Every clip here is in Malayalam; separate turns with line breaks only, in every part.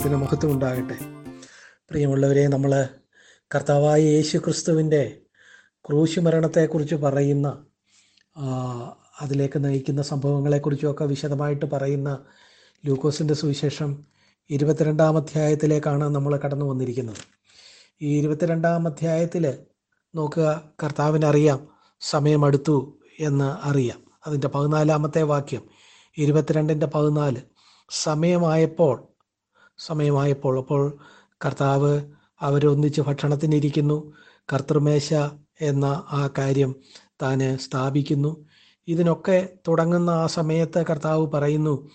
നാമത്തിന് മഹത്വം ഉണ്ടാകട്ടെ. പ്രിയമുള്ളവരെ നമ്മൾ കർത്താവായ യേശു ക്രിസ്തുവിന്റെ ക്രൂശ് മരണത്തെക്കുറിച്ച് പറയുന്ന അതിലേക്ക് നയിക്കുന്ന സംഭവങ്ങളെക്കുറിച്ചുമൊക്കെ വിശദമായിട്ട് പറയുന്ന ലൂക്കോസിന്റെ സുവിശേഷം ഇരുപത്തിരണ്ടാം അധ്യായത്തിലേക്കാണ് നമ്മൾ കടന്നു വന്നിരിക്കുന്നത്. ഈ ഇരുപത്തിരണ്ടാം അധ്യായത്തിൽ നോക്കുക കർത്താവിനറിയാം സമയമടുത്തു എന്ന് അറിയാം. അതിന്റെ പതിനാലാമത്തെ വാക്യം ഇരുപത്തിരണ്ടിന്റെ പതിനാല് സമയമായപ്പോൾ സമയമായപ്പോൾ അപ്പോൾ കർത്താവ് അവരൊന്നിച്ച് ഭക്ഷണത്തിനിരിക്കുന്നു. കർത്തൃമേശ എന്ന ആ കാര്യം താൻ സ്ഥാപിക്കുന്നു. ഇതിനൊക്കെ തുടങ്ങുന്ന ആ സമയത്ത് കർത്താവ് പറയുന്നു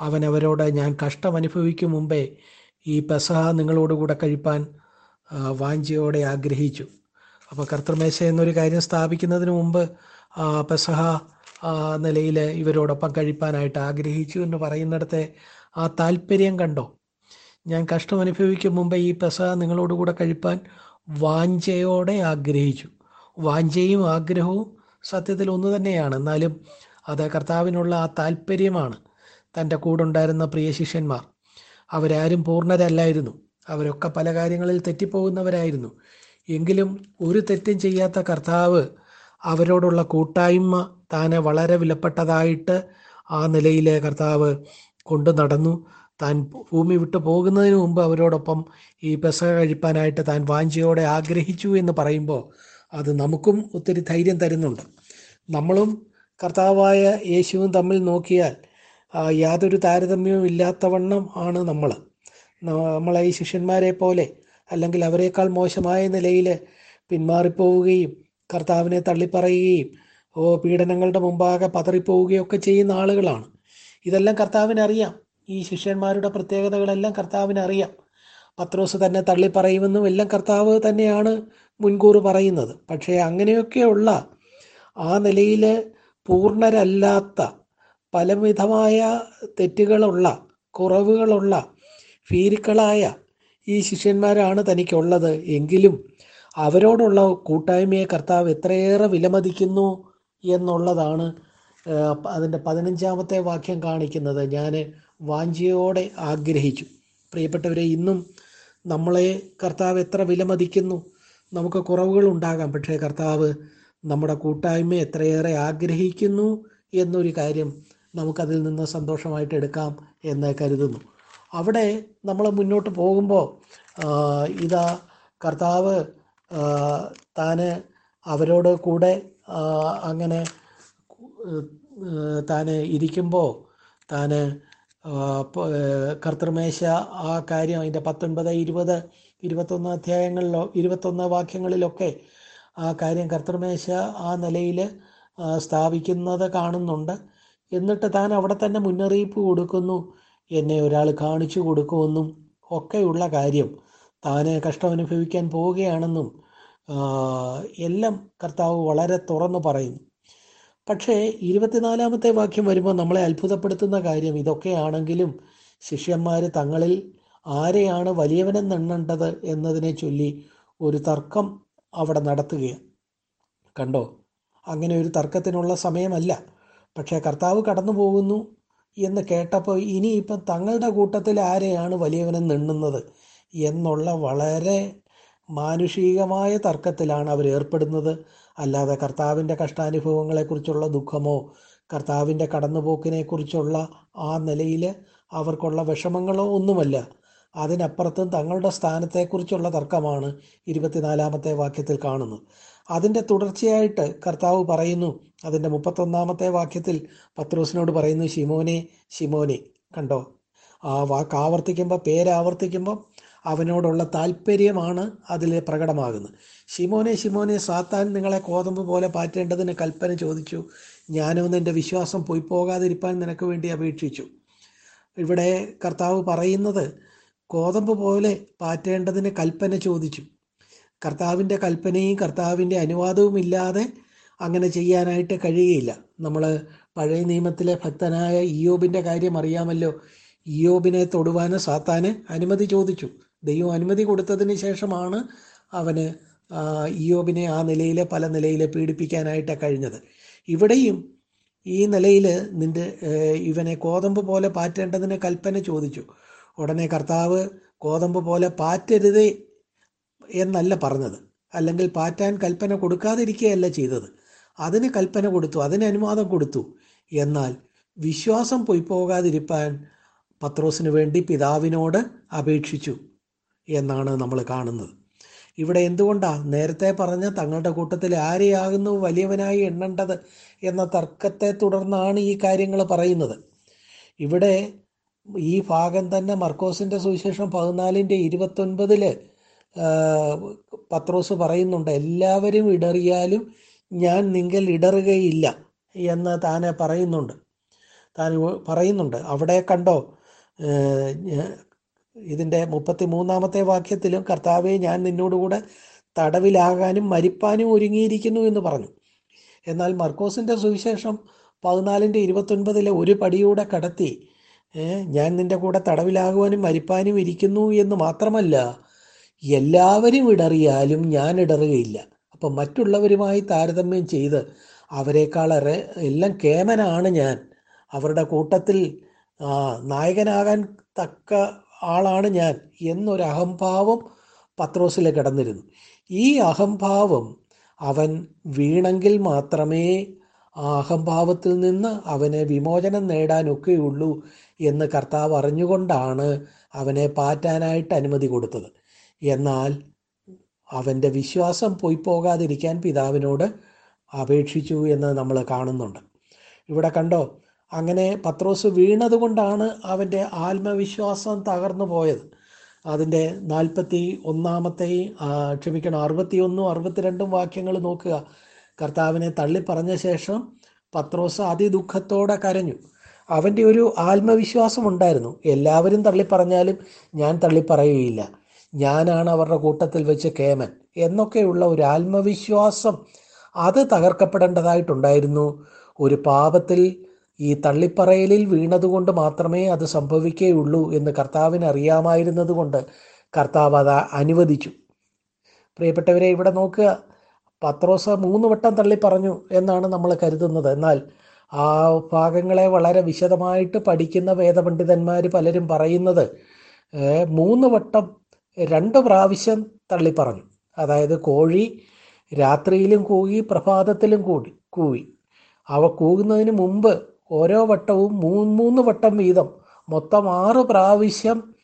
അവൻ അവരോട് ഞാൻ കഷ്ടം അനുഭവിക്കും മുമ്പേ ഈ പെസഹ നിങ്ങളോടുകൂടെ കഴിപ്പാൻ വാഞ്ചിയോടെ ആഗ്രഹിച്ചു. അപ്പോൾ കർത്തൃമേശ എന്നൊരു കാര്യം സ്ഥാപിക്കുന്നതിന് മുമ്പ് പെസഹ നിലയിൽ ഇവരോടൊപ്പം കഴിപ്പാനായിട്ട് ആഗ്രഹിച്ചു എന്ന് പറയുന്നിടത്തെ ആ താല്പര്യം കണ്ടോ? ഞാൻ കഷ്ടം അനുഭവിക്കും മുമ്പേ ഈ പെസഹ നിങ്ങളോടുകൂടെ കഴിപ്പാൻ വാഞ്ചയോടെ ആഗ്രഹിച്ചു. വാഞ്ചയും ആഗ്രഹവും സത്യത്തിൽ ഒന്ന് തന്നെയാണ്. എന്നാലും അത് കർത്താവിനുള്ള ആ താല്പര്യമാണ് തന്റെ കൂടുണ്ടായിരുന്ന പ്രിയ ശിഷ്യന്മാർ. അവരാരും പൂർണരല്ലായിരുന്നു. അവരൊക്കെ പല കാര്യങ്ങളിൽ തെറ്റിപ്പോകുന്നവരായിരുന്നു. എങ്കിലും ഒരു തെറ്റും ചെയ്യാത്ത കർത്താവ് അവരോടുള്ള കൂട്ടായ്മ താനെ വളരെ വിലപ്പെട്ടതായിട്ട് ആ നിലയിലെ കർത്താവ് കൊണ്ടു നടന്നു. താൻ ഭൂമി വിട്ടു പോകുന്നതിന് മുമ്പ് അവരോടൊപ്പം ഈ പെസ കഴിപ്പാനായിട്ട് താൻ വാഞ്ചയോടെ ആഗ്രഹിച്ചു എന്ന് പറയുമ്പോൾ അത് നമുക്കും ഒത്തിരി ധൈര്യം തരുന്നുണ്ട്. നമ്മളും കർത്താവായ യേശുവും തമ്മിൽ നോക്കിയാൽ യാതൊരു താരതമ്യവും ഇല്ലാത്തവണ്ണം ആണ് നമ്മൾ. നമ്മളെ ഈ ശിഷ്യന്മാരെ പോലെ അല്ലെങ്കിൽ അവരെക്കാൾ മോശമായ നിലയിൽ പിന്മാറിപ്പോവുകയും കർത്താവിനെ തള്ളിപ്പറയുകയും ഓ പീഡനങ്ങളുടെ മുമ്പാകെ പതറിപ്പോവുകയും ഒക്കെ ചെയ്യുന്ന ആളുകളാണ്. ഇതെല്ലാം കർത്താവിന് അറിയാം ഈ ശിഷ്യന്മാരുടെ പ്രത്യേകതകളെല്ലാം കർത്താവിന് അറിയാം. പത്രോസ് തന്നെ തള്ളിപ്പറയുമെന്നും എല്ലാം കർത്താവ് തന്നെയാണ് മുൻകൂർ പറയുന്നത്. പക്ഷേ അങ്ങനെയൊക്കെയുള്ള ആ നിലയിൽ പൂർണരല്ലാത്ത പലവിധമായ തെറ്റുകളുള്ള കുറവുകളുള്ള ഭീരുക്കളായ ഈ ശിഷ്യന്മാരാണ് തനിക്കുള്ളത്. എങ്കിലും അവരോടുള്ള കൂട്ടായ്മയെ കർത്താവ് എത്രയേറെ വിലമതിക്കുന്നു എന്നുള്ളതാണ് അതിന്റെ പതിനഞ്ചാമത്തെ വാക്യം കാണിക്കുന്നത്. ഞാൻ വാഞ്ചയോടെ ആഗ്രഹിച്ചു. പ്രിയപ്പെട്ടവരെ ഇന്നും നമ്മളെ കർത്താവ് എത്ര വിലമതിക്കുന്നു. നമുക്ക് കുറവുകൾ ഉണ്ടാകാം. പക്ഷേ കർത്താവ് നമ്മുടെ കൂട്ടായ്മ എത്രയേറെ ആഗ്രഹിക്കുന്നു എന്നൊരു കാര്യം നമുക്കതിൽ നിന്ന് സന്തോഷമായിട്ട് എടുക്കാം എന്ന് കരുതുന്നു. അവിടെ നമ്മൾ മുന്നോട്ട് പോകുമ്പോൾ ഇതാ കർത്താവ് താന് അവരോട് കൂടെ അങ്ങനെ താന് ഇരിക്കുമ്പോൾ താന് കർത്തൃമേശ ആ കാര്യം അതിന്റെ പത്തൊൻപത് ഇരുപത് ഇരുപത്തൊന്ന് അധ്യായങ്ങളിലോ ഇരുപത്തൊന്ന് വാക്യങ്ങളിലൊക്കെ ആ കാര്യം കർത്തൃമേശ ആ നിലയിൽ സ്ഥാപിക്കുന്നത് കാണുന്നുണ്ട്. എന്നിട്ട് താൻ അവിടെ തന്നെ മുന്നറിയിപ്പ് കൊടുക്കുന്നു. എന്നെ ഒരാൾ കാണിച്ചു കൊടുക്കുമെന്നും ഒക്കെയുള്ള കാര്യം താൻ കഷ്ടം അനുഭവിക്കാൻ പോവുകയാണെന്നും എല്ലാം കർത്താവ് വളരെ തുറന്നു പറയുന്നു. പക്ഷേ ഇരുപത്തിനാലാമത്തെ വാക്യം വരുമ്പോൾ നമ്മളെ അത്ഭുതപ്പെടുത്തുന്ന കാര്യം ഇതൊക്കെയാണെങ്കിലും ശിഷ്യന്മാർ തങ്ങളിൽ ആരെയാണ് വലിയവനെന്നെണ്ണേണ്ടത് എന്നതിനെ ചൊല്ലി ഒരു തർക്കം അവിടെ നടത്തുകയാണ്. കണ്ടോ? അങ്ങനെ ഒരു തർക്കത്തിനുള്ള സമയമല്ല. പക്ഷേ കർത്താവ് കടന്നു പോകുന്നു എന്ന് കേട്ടപ്പോൾ ഇനിയിപ്പം തങ്ങളുടെ കൂട്ടത്തിൽ ആരെയാണ് വലിയവനെന്ന് എണ്ണുന്നത് എന്നുള്ള വളരെ മാനുഷികമായ തർക്കത്തിലാണ് അവർ ഏർപ്പെടുന്നത്. അല്ലാതെ കർത്താവിന്റെ കഷ്ടാനുഭവങ്ങളെക്കുറിച്ചുള്ള ദുഃഖമോ കർത്താവിന്റെ കടന്നുപോക്കിനെക്കുറിച്ചുള്ള ആ നിലയിൽ അവർക്കുള്ള വിഷമങ്ങളോ ഒന്നുമല്ല. അതിനപ്പുറത്തും തങ്ങളുടെ സ്ഥാനത്തെക്കുറിച്ചുള്ള തർക്കമാണ് ഇരുപത്തിനാലാമത്തെ വാക്യത്തിൽ കാണുന്നത്. അതിന്റെ തുടർച്ചയായിട്ട് കർത്താവ് പറയുന്നു അതിന്റെ മുപ്പത്തൊന്നാമത്തെ വാക്യത്തിൽ പത്രോസിനോട് പറയുന്നു ശിമോനെ ശിമോനെ കണ്ടോ? ആ വാക്ക് ആവർത്തിക്കുമ്പോൾ പേരാവർത്തിക്കുമ്പോൾ അവനോടുള്ള താല്പര്യമാണ് അതിൽ പ്രകടമാകുന്നത്. ഷിമോനെ ഷിമോനെ സാത്താൻ നിങ്ങളെ കോതമ്പ് പോലെ പാറ്റേണ്ടതിന് കൽപ്പന ചോദിച്ചു. ഞാനും നിന്റെ വിശ്വാസം പോയി പോകാതിരിപ്പാൻ നിനക്ക് വേണ്ടി അപേക്ഷിച്ചു. ഇവിടെ കർത്താവ് പറയുന്നത് കോതമ്പ് പോലെ പാറ്റേണ്ടതിന് കൽപ്പന ചോദിച്ചു. കർത്താവിന്റെ കൽപ്പനയും കർത്താവിന്റെ അനുവാദവും ഇല്ലാതെ അങ്ങനെ ചെയ്യാനായിട്ട് കഴിയുകയില്ല. നമ്മൾ പഴയ നിയമത്തിലെ ഭക്തനായ ഇയോബിന്റെ കാര്യം അറിയാമല്ലോ. ഇയോബിനെ തൊടുവാന് സാത്താന് അനുമതി ചോദിച്ചു. ദൈവം അനുമതി കൊടുത്തതിന് ശേഷമാണ് അവന് ഇയോബിനെ ആ നിലയിൽ പല നിലയിൽ പീഡിപ്പിക്കാനായിട്ട് കഴിഞ്ഞത്. ഇവിടെയും ഈ നിലയിൽ നിന്റെ ഇവനെ കോതമ്പ് പോലെ പാറ്റേണ്ടതിന് കൽപ്പന ചോദിച്ചു. ഉടനെ കർത്താവ് കോതമ്പ് പോലെ പാറ്റരുതേ എന്നല്ല പറഞ്ഞത്. അല്ലെങ്കിൽ പാറ്റാൻ കൽപ്പന കൊടുക്കാതിരിക്കുകയല്ല ചെയ്തത്. അതിന് കൽപ്പന കൊടുത്തു അതിന് അനുവാദം കൊടുത്തു. എന്നാൽ വിശ്വാസം പോയി പോകാതിരിപ്പാൻ പത്രോസിന് വേണ്ടി പിതാവിനോട് അപേക്ഷിച്ചു. എന്നാണ് നമ്മൾ കാണുന്നത്. ഇവിടെ എന്തുകൊണ്ടാണ് നേരത്തെ പറഞ്ഞ തങ്ങളുടെ കൂട്ടത്തിൽ ആരെയാകുന്നു വലിയവനായി എണ്ണേണ്ടത് എന്ന തർക്കത്തെ തുടർന്നാണ് ഈ കാര്യങ്ങൾ പറയുന്നത്. ഇവിടെ ഈ ഭാഗം തന്നെ മർക്കോസിന്റെ സുവിശേഷം പതിനാലിന്റെ ഇരുപത്തൊൻപതിൽ പത്രോസ് പറയുന്നുണ്ട് എല്ലാവരും ഇടറിയാലും ഞാൻ നിങ്ങൾ ഇടറുകയില്ല എന്ന് താനെ പറയുന്നുണ്ട്. താൻ പറയുന്നുണ്ട്. അവിടെ കണ്ടോ ഇതിന്റെ മുപ്പത്തി മൂന്നാമത്തെ വാക്യത്തിലും കർത്താവെ ഞാൻ നിന്നോടുകൂടെ തടവിലാകാനും മരിപ്പാനും ഒരുങ്ങിയിരിക്കുന്നു എന്ന് പറഞ്ഞു. എന്നാൽ മർക്കോസിന്റെ സുവിശേഷം പതിനാലിന്റെ ഇരുപത്തൊൻപതിലെ ഒരു പടിയൂടെ കടത്തി ഞാൻ നിന്റെ കൂടെ തടവിലാകുവാനും മരിപ്പാനും ഇരിക്കുന്നു എന്ന് മാത്രമല്ല എല്ലാവരും ഇടറിയാലും ഞാൻ ഇടറുകയില്ല അപ്പം മറ്റുള്ളവരുമായി താരതമ്യം ചെയ്ത് അവരെക്കാളേറെ എല്ലാം കേമനാണ് ഞാൻ. അവരുടെ കൂട്ടത്തിൽ നായകനാകാൻ തക്ക ആളാണ് ഞാൻ എന്നൊരു അഹംഭാവം പത്രോസിൽ കിടന്നിരുന്നു. ഈ അഹംഭാവം അവൻ വീണെങ്കിൽ മാത്രമേ ആ അഹംഭാവത്തിൽ നിന്ന് അവന് വിമോചനം നേടാനൊക്കെയുള്ളൂ എന്ന് കർത്താവ് അറിഞ്ഞുകൊണ്ടാണ് അവനെ പാറ്റാനായിട്ട് അനുമതി കൊടുത്തത്. എന്നാൽ അവന്റെ വിശ്വാസം പോയി പോകാതിരിക്കാൻ പിതാവിനോട് അപേക്ഷിച്ചു എന്ന് നമ്മൾ കാണുന്നുണ്ട്. ഇവിടെ കണ്ടോ? അങ്ങനെ പത്രോസ് വീണതുകൊണ്ടാണ് അവന്റെ ആത്മവിശ്വാസം തകർന്നു പോയത്. അതിന്റെ നാൽപ്പത്തി ഒന്നാമത്തെയും ക്ഷമിക്കണം അറുപത്തിയൊന്നും അറുപത്തിരണ്ടും വാക്യങ്ങൾ നോക്കുക. കർത്താവിനെ തള്ളിപ്പറഞ്ഞ ശേഷം പത്രോസ് അതിദുഃഖത്തോടെ കരഞ്ഞു. അവന്റെ ഒരു ആത്മവിശ്വാസം ഉണ്ടായിരുന്നു. എല്ലാവരും തള്ളിപ്പറഞ്ഞാലും ഞാൻ തള്ളിപ്പറയുകയില്ല. ഞാനാണ് അവരുടെ കൂട്ടത്തിൽ വെച്ച് കേമൻ എന്നൊക്കെയുള്ള ഒരു ആത്മവിശ്വാസം അത് തകർക്കപ്പെടേണ്ടതായിട്ടുണ്ടായിരുന്നു. ഒരു പാപത്തിൽ ഈ തള്ളിപ്പറയലിൽ വീണതുകൊണ്ട് മാത്രമേ അത് സംഭവിക്കുകയുള്ളൂ എന്ന് കർത്താവിന് അറിയാമായിരുന്നതുകൊണ്ട് കർത്താവ് അത് അനുവദിച്ചു. പ്രിയപ്പെട്ടവരെ ഇവിടെ നോക്കുക. പത്രോസ് മൂന്ന് വട്ടം തള്ളി പറഞ്ഞു എന്നാണ് നമ്മൾ കരുതുന്നത്. എന്നാൽ ആ ഭാഗങ്ങളെ വളരെ വിശദമായിട്ട് പഠിക്കുന്ന വേദപണ്ഡിതന്മാർ പലരും പറയുന്നത് മൂന്ന് വട്ടം രണ്ട് പ്രാവശ്യം തള്ളി പറഞ്ഞു അതായത് കോഴി രാത്രിയിലും കൂകി പ്രഭാതത്തിലും കൂടി കൂവി. അവ കൂകുന്നതിന് മുമ്പ് ഓരോ വട്ടവും മൂന്ന് മൂന്ന് വട്ടം വീതം. മൊത്തം ആറ് പ്രാവശ്യം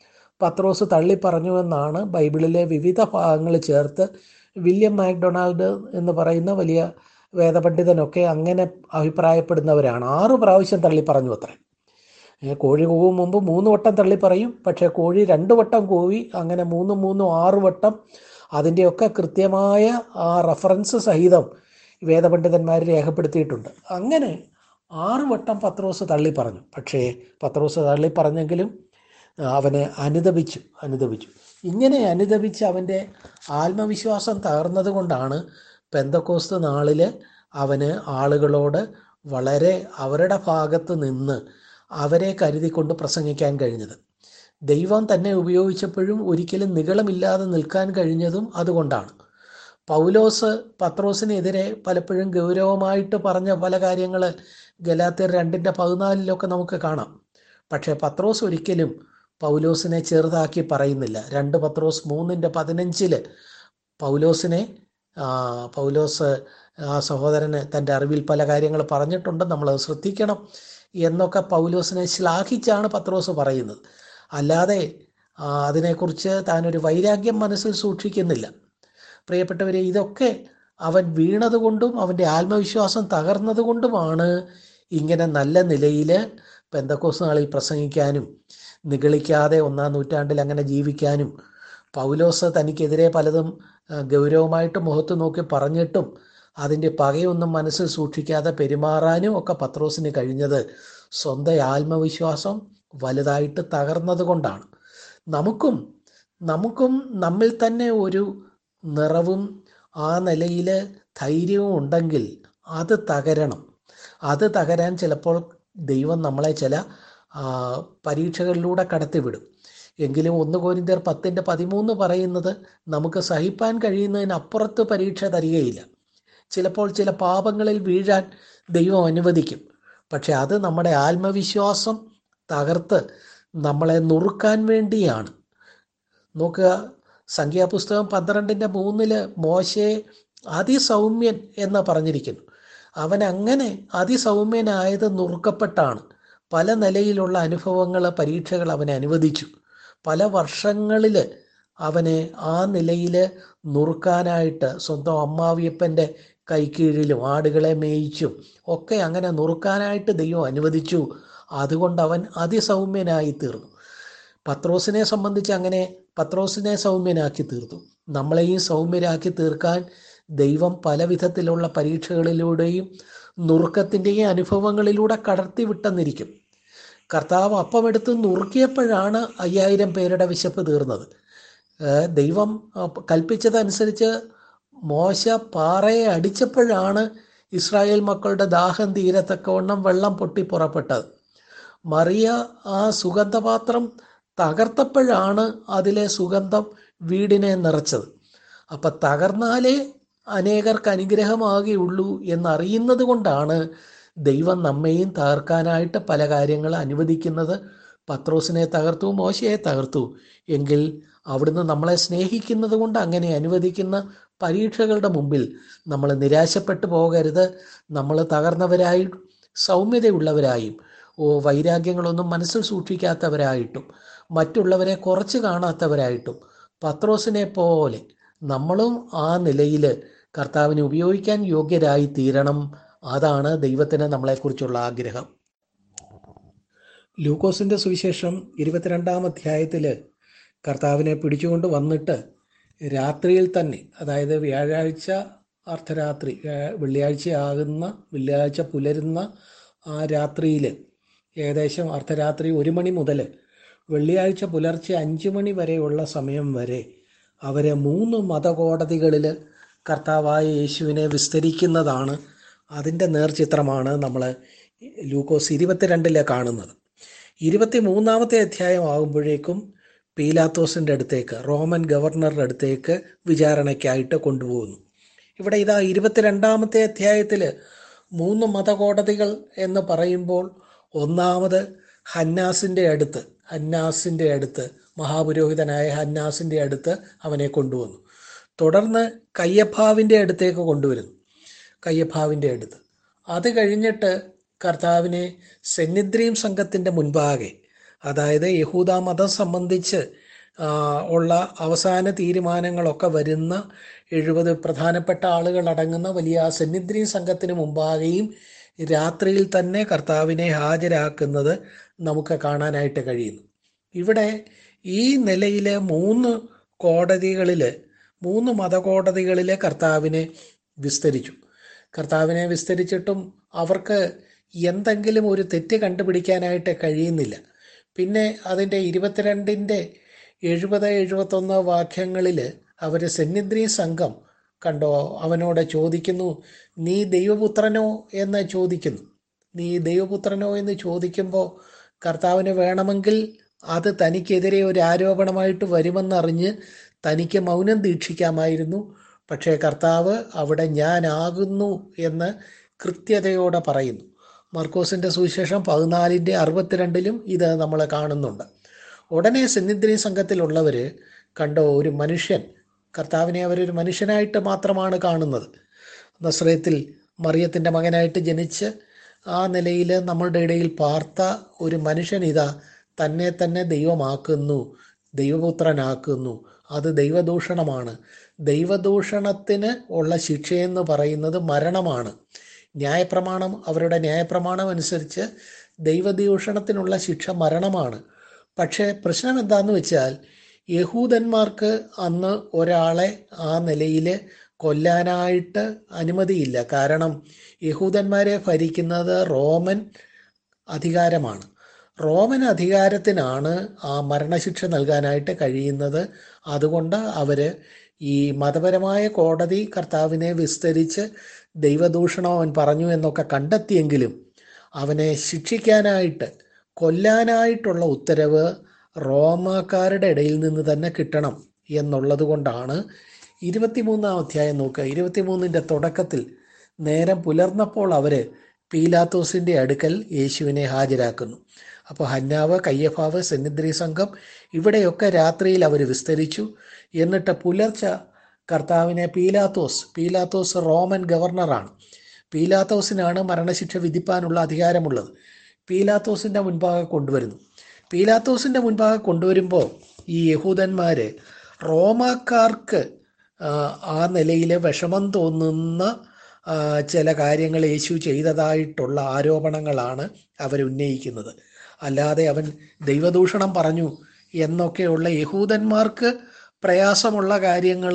പത്രോസ് തള്ളി പറഞ്ഞു എന്നാണ് ബൈബിളിലെ വിവിധ ഭാഗങ്ങൾ ചേർത്ത് വില്യം മാക്ഡൊണാൾഡ് എന്ന് പറയുന്ന വലിയ വേദപണ്ഡിതനൊക്കെ അങ്ങനെ അഭിപ്രായപ്പെടുന്നവരാണ്. ആറ് പ്രാവശ്യം തള്ളി പറഞ്ഞു അത്രേ കോഴി കൂവും മുമ്പ് മൂന്ന് വട്ടം തള്ളി പറയും പക്ഷേ കോഴി രണ്ട് വട്ടം കൂവി അങ്ങനെ മൂന്ന് മൂന്നും ആറ് വട്ടം. അതിന്റെയൊക്കെ കൃത്യമായ ആ റഫറൻസ് സഹിതം വേദപണ്ഡിതന്മാർ രേഖപ്പെടുത്തിയിട്ടുണ്ട്. അങ്ങനെ ആറ് വട്ടം പത്രോസ് തള്ളി പറഞ്ഞു. പക്ഷേ പത്രോസ് തള്ളി പറഞ്ഞെങ്കിലും അവനെ അനുദപിച്ചു അനുദപിച്ചു. ഇങ്ങനെ അനുദപിച്ച് അവന്റെ ആത്മവിശ്വാസം തകർന്നത് കൊണ്ടാണ് പെന്തക്കോസ്ത് നാളിൽ അവന് ആളുകളോട് വളരെ അവരുടെ ഭാഗത്ത് നിന്ന് അവരെ കരുതിക്കൊണ്ട് പ്രസംഗിക്കാൻ കഴിഞ്ഞത്. ദൈവം തന്നെ ഉപയോഗിച്ചപ്പോഴും ഒരിക്കലും നികളമില്ലാതെ നിൽക്കാൻ കഴിഞ്ഞതും അതുകൊണ്ടാണ്. പൗലോസ് പത്രോസിനെതിരെ പലപ്പോഴും ഗൗരവമായിട്ട് പറഞ്ഞ പല കാര്യങ്ങൾ ഗലാത്തിയർ രണ്ടിന്റെ പതിനാലിലൊക്കെ നമുക്ക് കാണാം. പക്ഷേ പത്രോസ് ഒരിക്കലും പൗലോസിനെ ചെറുതാക്കി പറയുന്നില്ല. രണ്ട് പത്രോസ് മൂന്നിന്റെ പതിനഞ്ചിൽ പൗലോസിനെ പൗലോസ് ആ സഹോദരന് തന്റെ അറിവിൽ പല കാര്യങ്ങൾ പറഞ്ഞിട്ടുണ്ട് നമ്മളത് ശ്രദ്ധിക്കണം എന്നൊക്കെ പൗലോസിനെ ശ്ലാഘിച്ചാണ് പത്രോസ് പറയുന്നത്. അല്ലാതെ അതിനെക്കുറിച്ച് താനൊരു വൈരാഗ്യം മനസ്സിൽ സൂക്ഷിക്കുന്നില്ല. പ്രിയപ്പെട്ടവരെ ഇതൊക്കെ അവൻ വീണതുകൊണ്ടും അവന്റെ ആത്മവിശ്വാസം തകർന്നതുകൊണ്ടുമാണ് ഇങ്ങനെ നല്ല നിലയിൽ പെന്തക്കോസ് നാളിൽ പ്രസംഗിക്കാനും നിഗളിക്കാതെ ഒന്നാം നൂറ്റാണ്ടിൽ അങ്ങനെ ജീവിക്കാനും പൗലോസ് തനിക്കെതിരെ പലതും ഗൗരവമായിട്ട് മുഖത്ത് നോക്കി പറഞ്ഞിട്ടും അതിന്റെ പകയൊന്നും മനസ്സിൽ സൂക്ഷിക്കാതെ പെരുമാറാനും ഒക്കെ പത്രോസിന് കഴിഞ്ഞത് സ്വന്തം ആത്മവിശ്വാസം വലുതായിട്ട് തകർന്നത് കൊണ്ടാണ് നമുക്കും നമുക്കും നമ്മിൽ തന്നെ ഒരു നിറവും ആ നിലയിൽ ധൈര്യവും ഉണ്ടെങ്കിൽ അത് തകരണം. അത് തകരാൻ ചിലപ്പോൾ ദൈവം നമ്മളെ ചില പരീക്ഷകളിലൂടെ കടത്തിവിടും. എങ്കിലും ഒന്ന് കോരിന്തർ പത്തിന്റെ പതിമൂന്ന് പറയുന്നത് നമുക്ക് സഹിപ്പാൻ കഴിയുന്നതിനപ്പുറത്ത് പരീക്ഷ തരികയില്ല. ചിലപ്പോൾ ചില പാപങ്ങളിൽ വീഴാൻ ദൈവം അനുവദിക്കും. പക്ഷെ അത് നമ്മുടെ ആത്മവിശ്വാസം തകർത്ത് നമ്മളെ നുറുക്കാൻ വേണ്ടിയാണ്. നോക്കുക സംഖ്യാപുസ്തകം പന്ത്രണ്ടിന്റെ മൂന്നിൽ മോശയെ അതിസൗമ്യൻ എന്ന് പറഞ്ഞിരിക്കുന്നു. അവൻ അങ്ങനെ അതിസൗമ്യനായത് നുറുക്കപ്പെട്ടാണ്. പല നിലയിലുള്ള അനുഭവങ്ങൾ പരീക്ഷകൾ അവനെ അനുവദിച്ചു. പല വർഷങ്ങളിൽ അവനെ ആ നിലയിൽ നുറുക്കാനായിട്ട് സ്വന്തം അമ്മാവിയപ്പന്റെ കൈക്കീഴിലും ആടുകളെ മേയിച്ചും ഒക്കെ അങ്ങനെ നുറുക്കാനായിട്ട് ദൈവം അനുവദിച്ചു. അതുകൊണ്ട് അവൻ അതിസൗമ്യനായി തീർന്നു പത്രോസിനെ സംബന്ധിച്ച് അങ്ങനെ പത്രോസിനെ സൗമ്യനാക്കി തീർത്തു. നമ്മളെയും സൗമ്യരാക്കി തീർക്കാൻ ദൈവം പല വിധത്തിലുള്ള പരീക്ഷകളിലൂടെയും നുറുക്കത്തിന്റെയും അനുഭവങ്ങളിലൂടെ കടത്തി വിട്ടെന്നിരിക്കും. കർത്താവ് അപ്പമെടുത്ത് നുറുക്കിയപ്പോഴാണ് അയ്യായിരം പേരുടെ വിശപ്പ് തീർന്നത്. ദൈവം കൽപ്പിച്ചതനുസരിച്ച് മോശ പാറയെ അടിച്ചപ്പോഴാണ് ഇസ്രായേൽ മക്കളുടെ ദാഹം തീരത്തക്കവണ്ണം വെള്ളം പൊട്ടി പുറപ്പെട്ടത്. മറിയ ആ സുഗന്ധപാത്രം തകർത്തപ്പോഴാണ് അതിലെ സുഗന്ധം വീടിനെ നിറച്ചത്. അപ്പൊ തകർന്നാലേ അനേകർക്ക് അനുഗ്രഹമാകുകയുള്ളൂ എന്നറിയുന്നത് കൊണ്ടാണ് ദൈവം നമ്മയും തകർക്കാനായിട്ട് പല കാര്യങ്ങൾ അനുവദിക്കുന്നത്. പത്രോസിനെ തകർത്തു മോശയെ തകർത്തു. എങ്കിൽ അവിടുന്ന് നമ്മളെ സ്നേഹിക്കുന്നത് കൊണ്ട് അങ്ങനെ അനുവദിക്കുന്ന പരീക്ഷകളുടെ മുമ്പിൽ നമ്മൾ നിരാശപ്പെട്ടു പോകരുത്. നമ്മൾ തകർന്നവരായി സൗമ്യതയുള്ളവരായും ഓ വൈരാഗ്യങ്ങളൊന്നും മനസ്സിൽ സൂക്ഷിക്കാത്തവരായിട്ടും മറ്റുള്ളവരെ കുറച്ച് കാണാത്തവരായിട്ടും പത്രോസിനെ പോലെ നമ്മളും ആ നിലയിൽ കർത്താവിനെ ഉപയോഗിക്കാൻ യോഗ്യരായി തീരണം. അതാണ് ദൈവത്തിന് നമ്മളെക്കുറിച്ചുള്ള ആഗ്രഹം. ലൂക്കോസിന്റെ സുവിശേഷം ഇരുപത്തിരണ്ടാം അധ്യായത്തിൽ കർത്താവിനെ പിടിച്ചുകൊണ്ട് വന്നിട്ട് രാത്രിയിൽ തന്നെ അതായത് വ്യാഴാഴ്ച അർദ്ധരാത്രി വെള്ളിയാഴ്ച ആകുന്ന വെള്ളിയാഴ്ച പുലരുന്ന ആ രാത്രിയിൽ ഏകദേശം അർദ്ധരാത്രി ഒരു മണി മുതൽ വെള്ളിയാഴ്ച പുലർച്ചെ അഞ്ച് മണി വരെയുള്ള സമയം വരെ അവരെ മൂന്ന് മതകോടതികളിൽ കർത്താവായ യേശുവിനെ വിസ്തരിക്കുന്നതാണ് അതിന്റെ നേർചിത്രമാണ് നമ്മൾ ലൂക്കോസ് ഇരുപത്തിരണ്ടിലെ കാണുന്നത്. ഇരുപത്തി മൂന്നാമത്തെ അധ്യായം ആകുമ്പോഴേക്കും പീലാത്തോസിന്റെ അടുത്തേക്ക് റോമൻ ഗവർണറുടെ അടുത്തേക്ക് വിചാരണയ്ക്കായിട്ട് കൊണ്ടുപോകുന്നു. ഇവിടെ ഇതാ ഇരുപത്തിരണ്ടാമത്തെ അധ്യായത്തിൽ മൂന്ന് മതകോടതികൾ എന്ന് പറയുമ്പോൾ ഒന്നാമത് ഹന്നാസിന്റെ അടുത്ത് ഹന്നാസിന്റെ അടുത്ത് മഹാപുരോഹിതനായ ഹന്നാസിന്റെ അടുത്ത് അവനെ കൊണ്ടുവന്നു. തുടർന്ന് കയ്യപ്പാവിന്റെ അടുത്തേക്ക് കൊണ്ടുവരുന്നു. കയ്യപ്പാവിന്റെ അടുത്ത്. അത് കഴിഞ്ഞിട്ട് കർത്താവിനെ സെന്നിദ്രീം സംഘത്തിന്റെ മുൻപാകെ അതായത് യഹൂദ മതം സംബന്ധിച്ച് ഉള്ള അവസാന തീരുമാനങ്ങളൊക്കെ വരുന്ന എഴുപത് പ്രധാനപ്പെട്ട ആളുകൾ അടങ്ങുന്ന വലിയ സെന്നിദ്രീം സംഘത്തിന് മുമ്പാകെയും രാത്രിയിൽ തന്നെ കർത്താവിനെ ഹാജരാക്കുന്നത് നമുക്ക് കാണാനായിട്ട് കഴിയുന്നു. ഇവിടെ ഈ നിലയിലെ മൂന്ന് കോടതികളിൽ മൂന്ന് മതകോടതികളിലെ കർത്താവിനെ വിസ്തരിച്ചു. കർത്താവിനെ വിസ്തരിച്ചിട്ടും അവർക്ക് എന്തെങ്കിലും ഒരു തെറ്റ് കണ്ടുപിടിക്കാനായിട്ട് കഴിയുന്നില്ല. പിന്നെ അതിന്റെ ഇരുപത്തിരണ്ടിന്റെ എഴുപത് എഴുപത്തൊന്ന് വാക്യങ്ങളിൽ അവർ സെന്നിദ്രി സംഘം കണ്ടോ? അവനോട് ചോദിക്കുന്നു നീ ദൈവപുത്രനോ? എന്ന് ചോദിക്കുന്നു. നീ ദൈവപുത്രനോ? എന്ന് ചോദിക്കുമ്പോൾ കർത്താവിന് വേണമെങ്കിൽ അത് തനിക്കെതിരെ ഒരു ആരോപണമായിട്ട് വരുമെന്നറിഞ്ഞ് തനിക്ക് മൗനം ദീക്ഷിക്കാമായിരുന്നു. പക്ഷേ കർത്താവ് അവിടെ ഞാനാകുന്നു എന്ന് കൃത്യതയോടെ പറയുന്നു. മർക്കോസിന്റെ സുവിശേഷം പതിനാലിന്റെ അറുപത്തിരണ്ടിലും ഇത് നമ്മൾ കാണുന്നുണ്ട്. ഉടനെ സെന്നിദ്രി സംഘത്തിലുള്ളവർ കണ്ടോ ഒരു മനുഷ്യൻ കർത്താവിനെ അവരൊരു മനുഷ്യനായിട്ട് മാത്രമാണ് കാണുന്നത്. നസ്രയത്തിൽ മറിയത്തിന്റെ മകനായിട്ട് ജനിച്ച് ആ നിലയിൽ നമ്മളുടെ ഇടയിൽ പാർത്ത ഒരു മനുഷ്യൻ ഇതാ തന്നെ തന്നെ ദൈവമാക്കുന്നു ദൈവപുത്രനാക്കുന്നു. അത് ദൈവദൂഷണമാണ്. ദൈവദൂഷണത്തിന് ഉള്ള ശിക്ഷയെന്ന് പറയുന്നത് മരണമാണ്. ന്യായപ്രമാണം അവരുടെ ന്യായപ്രമാണം അനുസരിച്ച് ദൈവദൂഷണത്തിനുള്ള ശിക്ഷ മരണമാണ്. പക്ഷേ പ്രശ്നം എന്താണെന്ന് വെച്ചാൽ യഹൂദന്മാർക്ക് അന്ന് ഒരാളെ ആ നിലയിൽ കൊല്ലാനായിട്ട് അനുമതിയില്ല. കാരണം യഹൂദന്മാരെ ഭരിക്കുന്നത് റോമൻ അധികാരമാണ്. റോമൻ അധികാരത്തിനാണ് ആ മരണശിക്ഷ നൽകാനായിട്ട് കഴിയുന്നത്. അതുകൊണ്ട് അവർ ഈ മതപരമായ കോടതി കർത്താവിനെ വിസ്തരിച്ച് ദൈവദൂഷണം അവൻ പറഞ്ഞു എന്നൊക്കെ കണ്ടെത്തിയെങ്കിലും അവനെ ശിക്ഷിക്കാനായിട്ട് കൊല്ലാനായിട്ടുള്ള ഉത്തരവ് റോമാക്കാരുടെ ഇടയിൽ നിന്ന് തന്നെ കിട്ടണം എന്നുള്ളത് കൊണ്ടാണ് ഇരുപത്തിമൂന്നാം അധ്യായം നോക്കുക. ഇരുപത്തിമൂന്നിന്റെ തുടക്കത്തിൽ നേരം പുലർന്നപ്പോൾ അവർ പീലാത്തോസിന്റെ അടുക്കൽ യേശുവിനെ ഹാജരാക്കുന്നു. അപ്പോൾ ഹന്നാവ് കയ്യഫാവ് സെന്നിദ്രി സംഘം ഇവിടെയൊക്കെ രാത്രിയിൽ അവർ വിസ്തരിച്ചു. എന്നിട്ട് പുലർച്ച കർത്താവിനെ പീലാത്തോസ് പീലാത്തോസ് റോമൻ ഗവർണറാണ്. പീലാത്തോസിനാണ് മരണശിക്ഷ വിധിപ്പാനുള്ള അധികാരമുള്ളത്. പീലാത്തോസിന്റെ മുൻപാകെ കൊണ്ടുവരുന്നു. പീലാത്തോസിന്റെ മുൻപാകെ കൊണ്ടുവരുമ്പോൾ ഈ യഹൂദന്മാർ റോമാക്കാർക്ക് ആ, നിലയിലെ വിഷമം തോന്നുന്ന ചില കാര്യങ്ങൾ യേശു ചെയ്തതായിട്ടുള്ള ആരോപണങ്ങളാണ് അവർ ഉന്നയിക്കുന്നത് അല്ലാതെ അവൻ ദൈവദൂഷണം പറഞ്ഞു എന്നൊക്കെയുള്ള യഹൂദന്മാർക്ക് പ്രയാസമുള്ള കാര്യങ്ങൾ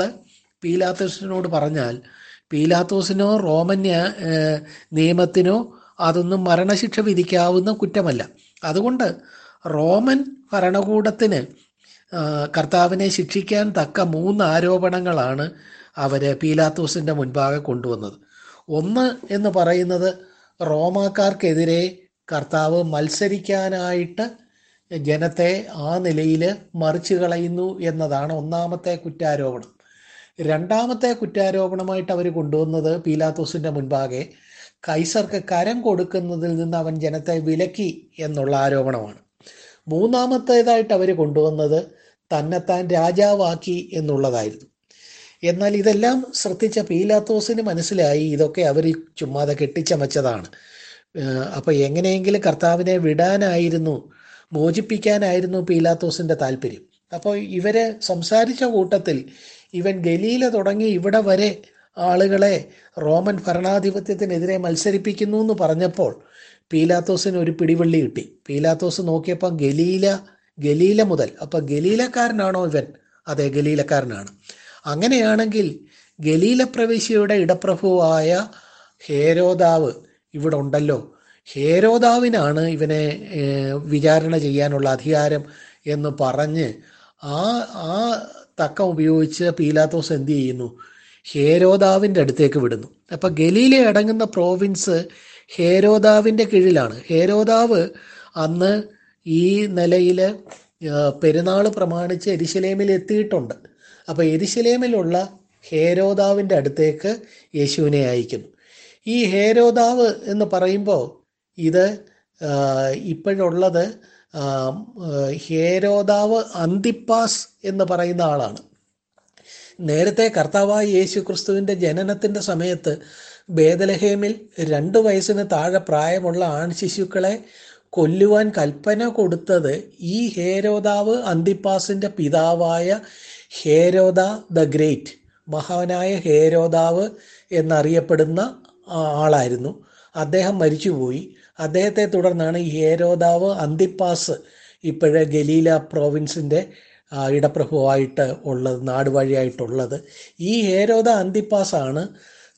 പീലാത്തോസിനോട് പറഞ്ഞാൽ പീലാത്തോസിനോ റോമൻ നിയമത്തിനോ അതൊന്നും മരണശിക്ഷ വിധിക്കാവുന്ന കുറ്റമല്ല. അതുകൊണ്ട് റോമൻ ഭരണകൂടത്തിന് കർത്താവിനെ ശിക്ഷിക്കാൻ തക്ക മൂന്ന് ആരോപണങ്ങളാണ് അവർ പീലാത്തോസിന്റെ മുൻപാകെ കൊണ്ടുവന്നത്. ഒന്ന് എന്ന് പറയുന്നത് റോമാക്കാർക്കെതിരെ കർത്താവ് മത്സരിക്കാനായിട്ട് ജനത്തെ ആ നിലയിൽ മറിച്ചു കളയുന്നു എന്നതാണ് ഒന്നാമത്തെ കുറ്റാരോപണം. രണ്ടാമത്തെ കുറ്റാരോപണമായിട്ട് അവർ കൊണ്ടുവന്നത് പീലാത്തോസിന്റെ മുൻപാകെ കൈസർക്ക് കരം കൊടുക്കുന്നതിൽ നിന്ന് അവൻ ജനത്തെ വിലക്കി എന്നുള്ള ആരോപണമാണ്. മൂന്നാമത്തേതായിട്ട് അവർ കൊണ്ടുവന്നത് തന്നെത്താൻ രാജാവാക്കി എന്നുള്ളതായിരുന്നു. എന്നാൽ ഇതെല്ലാം ശ്രദ്ധിച്ച പീലാത്തോസിന് മനസ്സിലായി. ഇതൊക്കെ അവർ ചുമ്മാതെ കെട്ടിച്ചമച്ചതാണ്. അപ്പോൾ എങ്ങനെയെങ്കിലും കർത്താവിനെ വിടാനായിരുന്നു മോചിപ്പിക്കാനായിരുന്നു പീലാത്തോസിന്റെ താല്പര്യം. അപ്പോൾ ഇവരെ സംസാരിച്ച കൂട്ടത്തിൽ ഇവൻ ഗലീല തുടങ്ങി ഇവിടെ വരെ ആളുകളെ റോമൻ ഭരണാധിപത്യത്തിനെതിരെ മത്സരിപ്പിക്കുന്നു എന്ന് പറഞ്ഞപ്പോൾ പീലാത്തോസിന് ഒരു പിടിവള്ളി കിട്ടി. പീലാത്തോസ് നോക്കിയപ്പോൾ ഗലീല ഗലീല മുതൽ. അപ്പൊ ഗലീലക്കാരനാണോ ഇവൻ? അതെ ഗലീലക്കാരനാണ്. അങ്ങനെയാണെങ്കിൽ ഗലീല പ്രവിശ്യയുടെ ഇടപ്രഭുവായ ഹേരോദാവ് ഇവിടെ ഉണ്ടല്ലോ. ഹേരോദാവിനാണ് ഇവനെ വിചാരണ ചെയ്യാനുള്ള അധികാരം എന്ന് പറഞ്ഞ് ആ ആ തക്കം ഉപയോഗിച്ച് പീലാത്തോസ് എന്ത് ചെയ്യുന്നു? ഹേരോദാവിന്റെ അടുത്തേക്ക് വിടുന്നു. അപ്പം ഗലീല അടങ്ങുന്ന പ്രോവിൻസ് ഹേരോദാവിന്റെ കീഴിലാണ്. ഹേരോദാവ് അന്ന് ഈ നിലയിൽ പെരുന്നാൾ പ്രമാണിച്ച് എരിശിലേമിൽ എത്തിയിട്ടുണ്ട്. അപ്പോൾ എരിശിലേമിലുള്ള ഹേരോദാവിന്റെ അടുത്തേക്ക് യേശുവിനെ അയക്കുന്നു. ഈ ഹേരോദാവ് എന്ന് പറയുമ്പോൾ ഇത് ഇപ്പോഴുള്ളത് ഹേരോദാവ് അന്തിപ്പാസ് എന്ന് പറയുന്ന ആളാണ്. നേരത്തെ കർത്താവായ യേശു ക്രിസ്തുവിന്റെ ജനനത്തിന്റെ സമയത്ത് ബേദലഹേമിൽ രണ്ട് വയസ്സിന് താഴെ പ്രായമുള്ള ആൺശിശുക്കളെ കൊല്ലുവാൻ കൽപ്പന കൊടുത്തത് ഈ ഹേരോദാവ് അന്തിപ്പാസിന്റെ പിതാവായ ഹേരോദ ദ ഗ്രേറ്റ് മഹാനായ ഹേരോദാവ് എന്നറിയപ്പെടുന്ന ആളായിരുന്നു. അദ്ദേഹം മരിച്ചുപോയി. അദ്ദേഹത്തെ തുടർന്നാണ് ഈ ഹേരോദാവ് അന്തിപ്പാസ് ഇപ്പോഴേ ഗലീല പ്രോവിൻസിന്റെ ഇടപ്രഭുവായിട്ട് ഉള്ളത് നാടുവഴിയായിട്ടുള്ളത്. ഈ ഹേരോദ അന്തിപ്പാസാണ്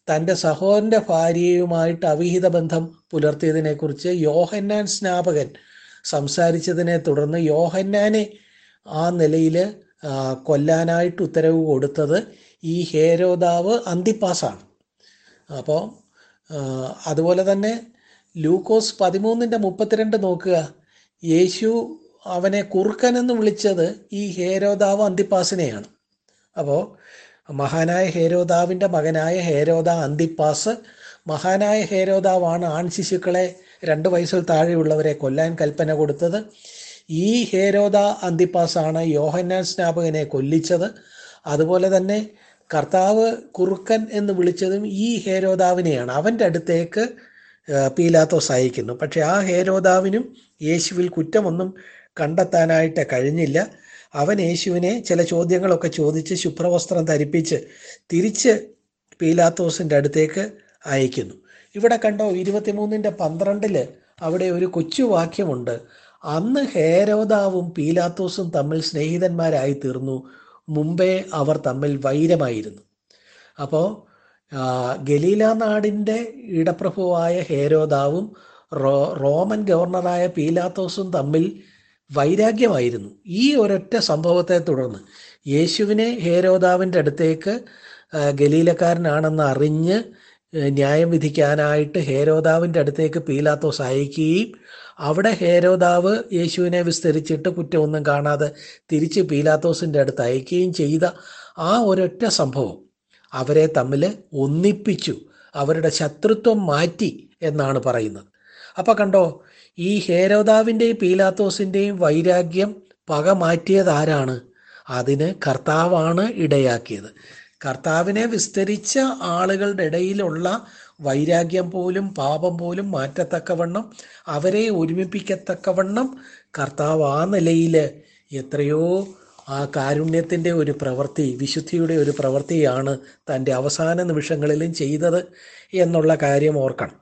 തന്റെ സഹോദരന്റെ ഭാര്യയുമായിട്ട് അവിഹിത ബന്ധം പുലർത്തിയതിനെക്കുറിച്ച് യോഹന്നാൻ സ്നാപകൻ സംസാരിച്ചതിനെ തുടർന്ന് യോഹന്നാനെ ആ നിലയിൽ കൊല്ലാനായിട്ട് ഉത്തരവ് കൊടുത്തത് ഈ ഹേരോദാവ് അന്തിപ്പാസാണ്. അപ്പോൾ അതുപോലെ തന്നെ ലൂക്കോസ് പതിമൂന്നിന്റെ മുപ്പത്തിരണ്ട് നോക്കുക. യേശു അവനെ കുറുക്കൻ എന്ന് വിളിച്ചത് ഈ ഹേരോദാവ് അന്തിപ്പാസിനെയാണ്. അപ്പോൾ മഹാനായ ഹേരോദാവിന്റെ മകനായ ഹേരോദ അന്തിപ്പാസ്. മഹാനായ ഹേരോദാവാണ് ആൺശിശുക്കളെ രണ്ട് വയസ്സിൽ താഴെയുള്ളവരെ കൊല്ലാൻ കൽപ്പന കൊടുത്തത്. ഈ ഹേരോദ അന്തിപ്പാസാണ് യോഹന്നാൻ സ്നാപകനെ കൊല്ലിച്ചത്. അതുപോലെ തന്നെ കർത്താവ് കുറുക്കൻ എന്ന് വിളിച്ചതും ഈ ഹേരോദാവിനെയാണ്. അവന്റെ അടുത്തേക്ക് പീലാത്തോസ് അയക്കുന്നു. പക്ഷെ ആ ഹേരോദാവിനും യേശുവിൽ കുറ്റമൊന്നും കണ്ടെത്താനായിട്ട് കഴിഞ്ഞില്ല. അവൻ യേശുവിനെ ചില ചോദ്യങ്ങളൊക്കെ ചോദിച്ച് ശുഭ്രവസ്ത്രം ധരിപ്പിച്ച് തിരിച്ച് പീലാത്തോസിന്റെ അടുത്തേക്ക് അയക്കുന്നു. ഇവിടെ കണ്ടോ ഇരുപത്തിമൂന്നിന്റെ പന്ത്രണ്ടിൽ അവിടെ ഒരു കൊച്ചു വാക്യമുണ്ട്. അന്ന് ഹേരോദാവും പീലാത്തോസും തമ്മിൽ സ്നേഹിതന്മാരായി തീർന്നു. മുമ്പേ അവർ തമ്മിൽ വൈരമായിരുന്നു. അപ്പോൾ ഗലീല നാടിന്റെ ഇടപ്രഭുവായ ഹേരോദാവും റോ റോമൻ ഗവർണറായ പീലാത്തോസും തമ്മിൽ വൈരാഗ്യമായിരുന്നു. ഈ ഒരൊറ്റ സംഭവത്തെ തുടർന്ന് യേശുവിനെ ഹേരോദാവിന്റെ അടുത്തേക്ക് ഗലീലക്കാരനാണെന്ന് അറിഞ്ഞ് ന്യായം വിധിക്കാനായിട്ട് ഹേരോദാവിന്റെ അടുത്തേക്ക് പീലാത്തോസ് അയക്കുകയും അവിടെ ഹേരോദാവ് യേശുവിനെ വിസ്തരിച്ചിട്ട് കുറ്റമൊന്നും കാണാതെ തിരിച്ച് പീലാത്തോസിന്റെ അടുത്ത് അയക്കുകയും ചെയ്ത ആ ഒരൊറ്റ സംഭവം അവരെ തമ്മിൽ ഒന്നിപ്പിച്ചു. അവരുടെ ശത്രുത്വം മാറ്റി എന്നാണ് പറയുന്നത്. അപ്പോൾ കണ്ടോ ഈ ഹേരോദാവിന്റെയും പീലാത്തോസിന്റെയും വൈരാഗ്യം പക മാറ്റിയത് ആരാണ് അതിന് കർത്താവാണ് ഇടയാക്കിയത്. കർത്താവിനെ വിസ്തരിച്ച ആളുകളുടെ ഇടയിലുള്ള വൈരാഗ്യം പോലും പാപം പോലും മാറ്റത്തക്കവണ്ണം അവരെ ഒരുമിപ്പിക്കത്തക്കവണ്ണം കർത്താവ് ആ നിലയിൽ എത്രയോ ആ കാരുണ്യത്തിന്റെ ഒരു പ്രവൃത്തി വിശുദ്ധിയുടെ ഒരു പ്രവൃത്തിയാണ് തന്റെ അവസാന നിമിഷങ്ങളിലും ചെയ്തത് എന്നുള്ള കാര്യം ഓർക്കണം.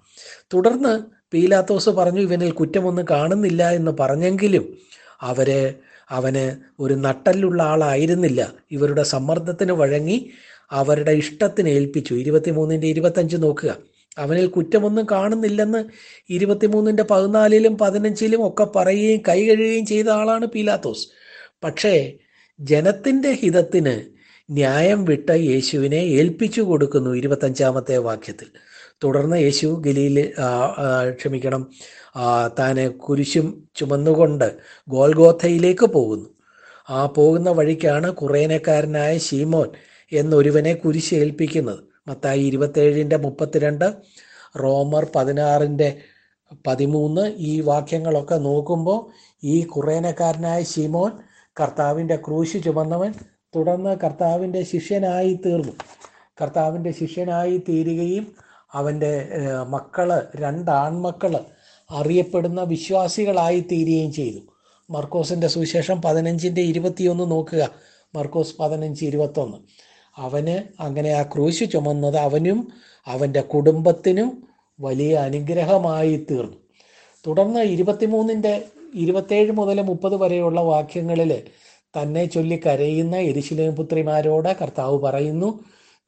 തുടർന്ന് പീലാത്തോസ് പറഞ്ഞു ഇവനിൽ കുറ്റമൊന്നും കാണുന്നില്ല എന്ന് പറഞ്ഞെങ്കിലും അവർ അവന് ഒരു നട്ടലുള്ള ആളായിരുന്നില്ല. ഇവരുടെ സമ്മർദ്ദത്തിന് വഴങ്ങി അവരുടെ ഇഷ്ടത്തിന് ഏൽപ്പിച്ചു. ഇരുപത്തിമൂന്നിന്റെ ഇരുപത്തഞ്ച് നോക്കുക. അവനിൽ കുറ്റമൊന്നും കാണുന്നില്ലെന്ന് ഇരുപത്തിമൂന്നിന്റെ പതിനാലിലും പതിനഞ്ചിലും ഒക്കെ പറയുകയും കൈ കഴുകുകയും ചെയ്ത ആളാണ് പീലാത്തോസ്. പക്ഷേ ജനത്തിന്റെ ഹിതത്തിന് ന്യായം വിട്ട യേശുവിനെ ഏൽപ്പിച്ചു കൊടുക്കുന്നു ഇരുപത്തഞ്ചാമത്തെ വാക്യത്തിൽ. തുടർന്ന് യേശു ഗലിയിൽ ക്ഷമിക്കണം. താൻ കുരിശും ചുമന്നുകൊണ്ട് ഗോൽഗോഥയിലേക്ക് പോകുന്നു. ആ പോകുന്ന വഴിക്കാണ് കുറേനക്കാരനായ ഷീമോൻ എന്നൊരുവനെ കുരിശ് ഏൽപ്പിക്കുന്നത്. മത്തായി ഇരുപത്തേഴിന്റെ മുപ്പത്തിരണ്ട് റോമർ പതിനാറിന്റെ പതിമൂന്ന് ഈ വാക്യങ്ങളൊക്കെ നോക്കുമ്പോൾ ഈ കുറേനക്കാരനായ ഷീമോൻ കർത്താവിന്റെ ക്രൂശ് ചുമന്നവൻ തുടർന്ന് കർത്താവിന്റെ ശിഷ്യനായി തീർന്നു. കർത്താവിന്റെ ശിഷ്യനായി തീരുകയും അവന്റെ മക്കൾ രണ്ട് അറിയപ്പെടുന്ന വിശ്വാസികളായി തീരുകയും ചെയ്തു. മർക്കോസിന്റെ സുവിശേഷം പതിനഞ്ചിന്റെ ഇരുപത്തിയൊന്ന് നോക്കുക. മർക്കോസ് പതിനഞ്ച് ഇരുപത്തൊന്ന്. അവന് അങ്ങനെ ആ ക്രൂശ് ചുമന്നത് അവനും അവന്റെ കുടുംബത്തിനും വലിയ അനുഗ്രഹമായി തീർന്നു. തുടർന്ന് ഇരുപത്തിമൂന്നിന്റെ ഇരുപത്തേഴ് മുതൽ മുപ്പത് വരെയുള്ള വാക്യങ്ങളിൽ തന്നെ ചൊല്ലി കരയുന്ന എരിശിലേം പുത്രിമാരോട് കർത്താവ് പറയുന്നു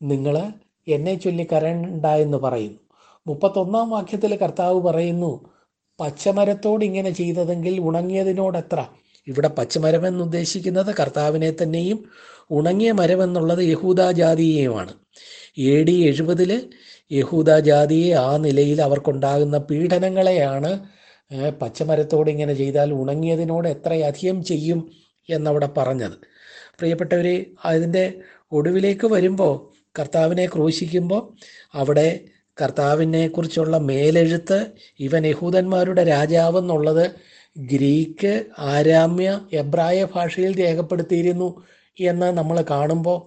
നിങ്ങൾ എന്നെ ചൊല്ലി കരണ്ട എന്ന് പറയുന്നു. മുപ്പത്തൊന്നാം വാക്യത്തിൽ കർത്താവ് പറയുന്നു പച്ചമരത്തോട് ഇങ്ങനെ ചെയ്തതെങ്കിൽ ഉണങ്ങിയതിനോടെത്ര. ഇവിടെ പച്ചമരം എന്നുദ്ദേശിക്കുന്നത് കർത്താവിനെ തന്നെയും ഉണങ്ങിയ മരം എന്നുള്ളത് യഹൂദാ ജാതിയെയുമാണ്. എ ഡി എഴുപതിൽ യഹൂദ ജാതിയെ ആ നിലയിൽ അവർക്കുണ്ടാകുന്ന പീഡനങ്ങളെയാണ് പച്ചമരത്തോട് ഇങ്ങനെ ചെയ്താൽ ഉണങ്ങിയതിനോട് എത്രയധികം ചെയ്യും എന്നവിടെ പറഞ്ഞത്. പ്രിയപ്പെട്ടവരെ അതിന്റെ ഒടുവിലേക്ക് വരുമ്പോൾ കർത്താവിനെ ക്രൂശിക്കുമ്പോൾ അവിടെ കർത്താവിനെ കുറിച്ചുള്ള മേലെഴുത്ത് ഇവൻ യഹൂദന്മാരുടെ രാജാവെന്നുള്ളത് ഗ്രീക്ക് ആരാമ്യ എബ്രായ ഭാഷയിൽ രേഖപ്പെടുത്തിയിരുന്നു എന്ന് നമ്മൾ കാണുമ്പോൾ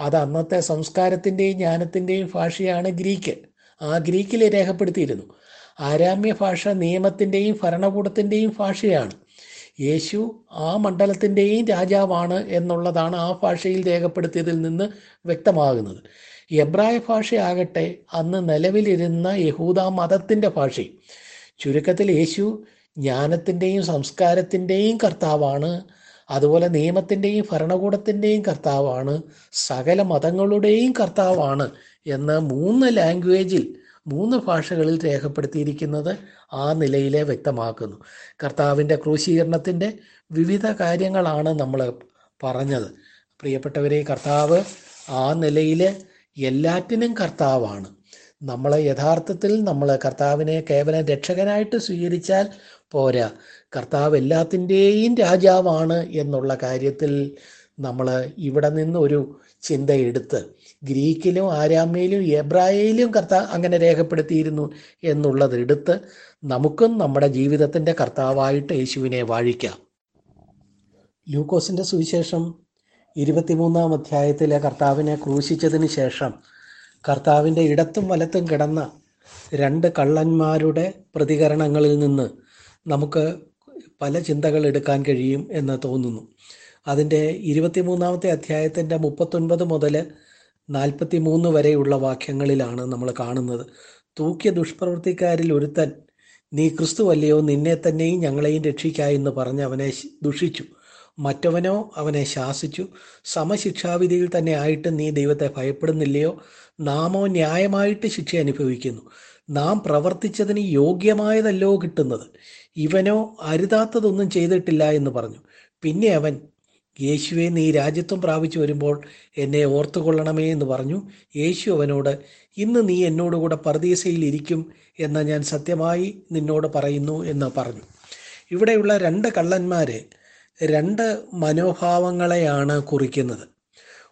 അത് അന്നത്തെ സംസ്കാരത്തിന്റെയും ജ്ഞാനത്തിന്റെയും ഭാഷയാണ് ഗ്രീക്ക്. ആ ഗ്രീക്കിൽ രേഖപ്പെടുത്തിയിരുന്നു. ആരാമ്യ ഭാഷ നിയമത്തിന്റെയും ഭരണകൂടത്തിന്റെയും ഭാഷയാണ്. യേശു ആ മണ്ഡലത്തിന്റെയും രാജാവാണ് എന്നുള്ളതാണ് ആ ഭാഷയിൽ രേഖപ്പെടുത്തിയതിൽ നിന്ന് വ്യക്തമാകുന്നത്. എബ്രായ ഭാഷയാകട്ടെ അന്ന് നിലവിലിരുന്ന യഹൂദ മതത്തിന്റെ ഭാഷയും ചുരുക്കത്തിൽ യേശു ജ്ഞാനത്തിന്റെയും സംസ്കാരത്തിന്റെയും കർത്താവാണ് അതുപോലെ നിയമത്തിന്റെയും ഭരണകൂടത്തിന്റെയും കർത്താവാണ് സകല മതങ്ങളുടെയും കർത്താവാണ് എന്ന് മൂന്ന് ലാംഗ്വേജിൽ മൂന്ന് ഭാഷകളിൽ രേഖപ്പെടുത്തിയിരിക്കുന്നത് ആ നിലയിലെ വ്യക്തമാക്കുന്നു. കർത്താവിന്റെ ക്രൂശീകരണത്തിന്റെ വിവിധ കാര്യങ്ങളാണ് നമ്മൾ പറഞ്ഞത്. പ്രിയപ്പെട്ടവരെ കർത്താവ് ആ നിലയിൽ എല്ലാറ്റിനും കർത്താവാണ്. നമ്മൾ യഥാർത്ഥത്തിൽ നമ്മൾ കർത്താവിനെ കേവലം രക്ഷകനായിട്ട് സ്വീകരിച്ചാൽ പോരാ. കർത്താവ് എല്ലാത്തിന്റെയും രാജാവാണ് എന്നുള്ള കാര്യത്തിൽ നമ്മൾ ഇവിടെ നിന്ന് ഒരു ചിന്തയെടുത്ത് ഗ്രീക്കിലും ആരാമയിലും എബ്രായയിലും കർത്താ അങ്ങനെ രേഖപ്പെടുത്തിയിരുന്നു എന്നുള്ളത് എടുത്ത് നമുക്കും നമ്മുടെ ജീവിതത്തിന്റെ കർത്താവായിട്ട് യേശുവിനെ വാഴിക്കാം. ലൂക്കോസിന്റെ സുവിശേഷം ഇരുപത്തിമൂന്നാം അധ്യായത്തിലെ കർത്താവിനെ ക്രൂശിച്ചതിന് ശേഷം കർത്താവിന്റെ ഇടത്തും വലത്തും കിടന്ന രണ്ട് കള്ളന്മാരുടെ പ്രതികരണങ്ങളിൽ നിന്ന് നമുക്ക് പല ചിന്തകൾ എടുക്കാൻ കഴിയും എന്ന് തോന്നുന്നു. അതിന്റെ ഇരുപത്തിമൂന്നാമത്തെ അധ്യായത്തിന്റെ മുപ്പത്തൊൻപത് മുതൽ നാൽപ്പത്തി മൂന്ന് വരെയുള്ള വാക്യങ്ങളിലാണ് നമ്മൾ കാണുന്നത്. തൂക്കിയ ദുഷ്പ്രവൃത്തിക്കാരിൽ ഒരുത്തൻ നീ ക്രിസ്തുവല്ലയോ നിന്നെ തന്നെയും ഞങ്ങളെയും രക്ഷിക്കായി എന്ന് പറഞ്ഞ് അവനെ ദുഷിച്ചു. മറ്റവനോ അവനെ ശാസിച്ചു. സമശിക്ഷാവിധിയിൽ തന്നെ ആയിട്ട് നീ ദൈവത്തെ ഭയപ്പെടുന്നില്ലയോ? നാമോ ന്യായമായിട്ട് ശിക്ഷ അനുഭവിക്കുന്നു. നാം പ്രവർത്തിച്ചതിന് യോഗ്യമായതല്ലോ കിട്ടുന്നത്. ഇവനോ അരുതാത്തതൊന്നും ചെയ്തിട്ടില്ല എന്ന് പറഞ്ഞു. പിന്നെ അവൻ യേശുവെ നീ രാജ്യത്വം പ്രാപിച്ചു വരുമ്പോൾ എന്നെ ഓർത്തുകൊള്ളണമേ എന്ന് പറഞ്ഞു. യേശു അവനോട് ഇന്ന് നീ എന്നോടുകൂടെ പർദീസയിൽ ഇരിക്കും എന്ന് ഞാൻ സത്യമായി നിന്നോട് പറയുന്നു എന്ന് പറഞ്ഞു. ഇവിടെയുള്ള രണ്ട് കള്ളന്മാർ രണ്ട് മനോഭാവങ്ങളെയാണ് കുറിക്കുന്നത്.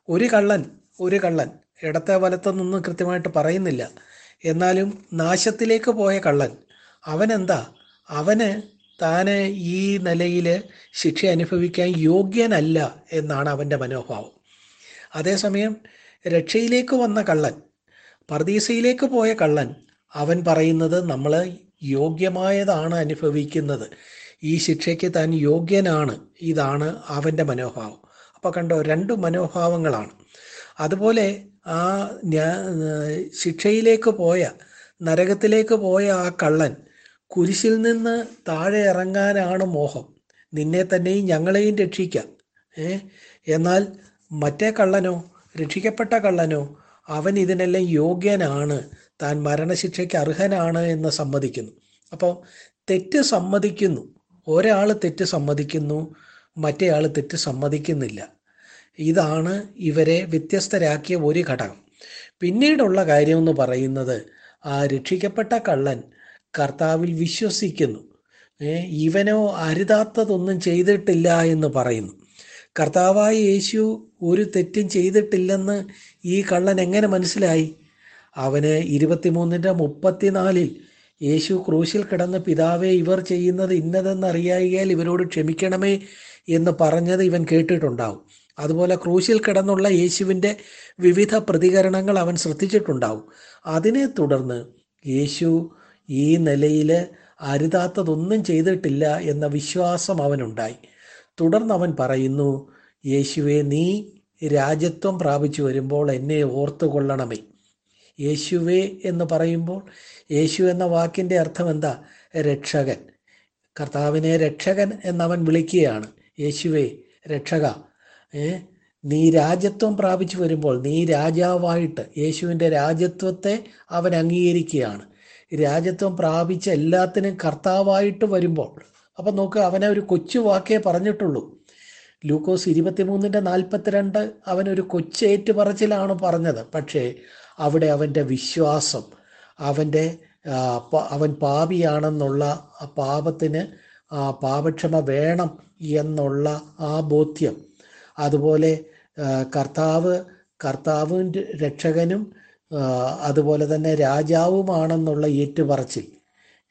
ഒരു കള്ളൻ ഒരു കള്ളൻ ഇടത്തെ വലത്തൊന്നും കൃത്യമായിട്ട് പറയുന്നില്ല. എന്നാലും നാശത്തിലേക്ക് പോയ കള്ളൻ അവനെന്താ? അവന് താന് ഈ നിലയിൽ ശിക്ഷ അനുഭവിക്കാൻ യോഗ്യനല്ല എന്നാണ് അവന്റെ മനോഭാവം. അതേസമയം രക്ഷയിലേക്ക് വന്ന കള്ളൻ പർദീസയിലേക്ക് പോയ കള്ളൻ അവൻ പറയുന്നത് നമ്മൾ യോഗ്യമായതാണ് അനുഭവിക്കുന്നത്. ഈ ശിക്ഷയ്ക്ക് താൻ യോഗ്യനാണ്. ഇതാണ് അവന്റെ മനോഭാവം. അപ്പോൾ കണ്ടോ രണ്ട് മനോഭാവങ്ങളാണ്. അതുപോലെ ആ ശിക്ഷയിലേക്ക് പോയ നരകത്തിലേക്ക് പോയ ആ കള്ളൻ കുരിശിൽ നിന്ന് താഴെ ഇറങ്ങാനാണ് മോഹം. നിന്നെ തന്നെയും ഞങ്ങളെയും രക്ഷിക്കാം. ഏ? എന്നാൽ മറ്റേ കള്ളനോ? രക്ഷിക്കപ്പെട്ട കള്ളനോ? അവൻ ഇതിനെല്ലാം യോഗ്യനാണ്. താൻ മരണശിക്ഷയ്ക്ക് അർഹനാണ് എന്ന് സമ്മതിക്കുന്നു. അപ്പോൾ തെറ്റ് സമ്മതിക്കുന്നു. ഒരാൾ തെറ്റ് സമ്മതിക്കുന്നു മറ്റേ ആൾ തെറ്റ് സമ്മതിക്കുന്നില്ല. ഇതാണ് ഇവരെ വ്യത്യസ്തരാക്കിയ ഒരു ഘടകം. പിന്നീടുള്ള കാര്യമെന്ന് പറയുന്നത് ആ രക്ഷിക്കപ്പെട്ട കള്ളൻ കർത്താവിൽ വിശ്വസിക്കുന്നു. ഇവനോ അരുതാത്തതൊന്നും ചെയ്തിട്ടില്ല എന്ന് പറയുന്നു. കർത്താവായ യേശു ഒരു തെറ്റും ചെയ്തിട്ടില്ലെന്ന് ഈ കള്ളൻ എങ്ങനെ മനസ്സിലായി? അവന് ഇരുപത്തിമൂന്നിന്റെ മുപ്പത്തിനാലിൽ യേശു ക്രൂശിൽ കിടന്ന് പിതാവെ ഇവർ ചെയ്യുന്നത് ഇന്നതെന്നറിയായിയാൽ ഇവരോട് ക്ഷമിക്കണമേ എന്ന് പറഞ്ഞത് ഇവൻ കേട്ടിട്ടുണ്ടാവും. അതുപോലെ ക്രൂശിൽ കിടന്നുള്ള യേശുവിന്റെ വിവിധ പ്രതികരണങ്ങൾ അവൻ ശ്രദ്ധിച്ചിട്ടുണ്ടാവും. അതിനെ തുടർന്ന് യേശു ഈ നിലയിൽ അരുതാത്തതൊന്നും ചെയ്തിട്ടില്ല എന്ന വിശ്വാസം അവനുണ്ടായി. തുടർന്ന് അവൻ പറയുന്നു യേശുവെ നീ രാജ്യത്വം പ്രാപിച്ചു വരുമ്പോൾ എന്നെ ഓർത്തുകൊള്ളണമേ. യേശുവെ എന്ന് പറയുമ്പോൾ യേശു എന്ന വാക്കിന്റെ അർത്ഥം എന്താ? രക്ഷകൻ. കർത്താവിനെ രക്ഷകൻ എന്നവൻ വിളിക്കുകയാണ്. യേശുവെ രക്ഷക നീ രാജ്യത്വം പ്രാപിച്ചു വരുമ്പോൾ നീ രാജാവായിട്ട് യേശുവിന്റെ രാജ്യത്വത്തെ അവൻ അംഗീകരിക്കുകയാണ്. രാജ്യത്വം പ്രാപിച്ച എല്ലാത്തിനും കർത്താവായിട്ട് വരുമ്പോൾ അപ്പം നോക്ക് അവനെ ഒരു കൊച്ചു വാക്കേ പറഞ്ഞിട്ടുള്ളൂ. ലൂക്കോസ് ഇരുപത്തിമൂന്നിന്റെ നാൽപ്പത്തിരണ്ട് അവനൊരു കൊച്ചേറ്റ് പറച്ചിലാണ് പറഞ്ഞത്. പക്ഷേ അവിടെ അവന്റെ വിശ്വാസം അവന്റെ അവൻ പാപിയാണെന്നുള്ള പാപത്തിന് പാപക്ഷമ വേണം എന്നുള്ള ആ ബോധ്യം. അതുപോലെ കർത്താവ് കർത്താവിന്റെ രക്ഷകനും അതുപോലെ തന്നെ രാജാവുമാണെന്നുള്ള ഏറ്റുപറച്ചിൽ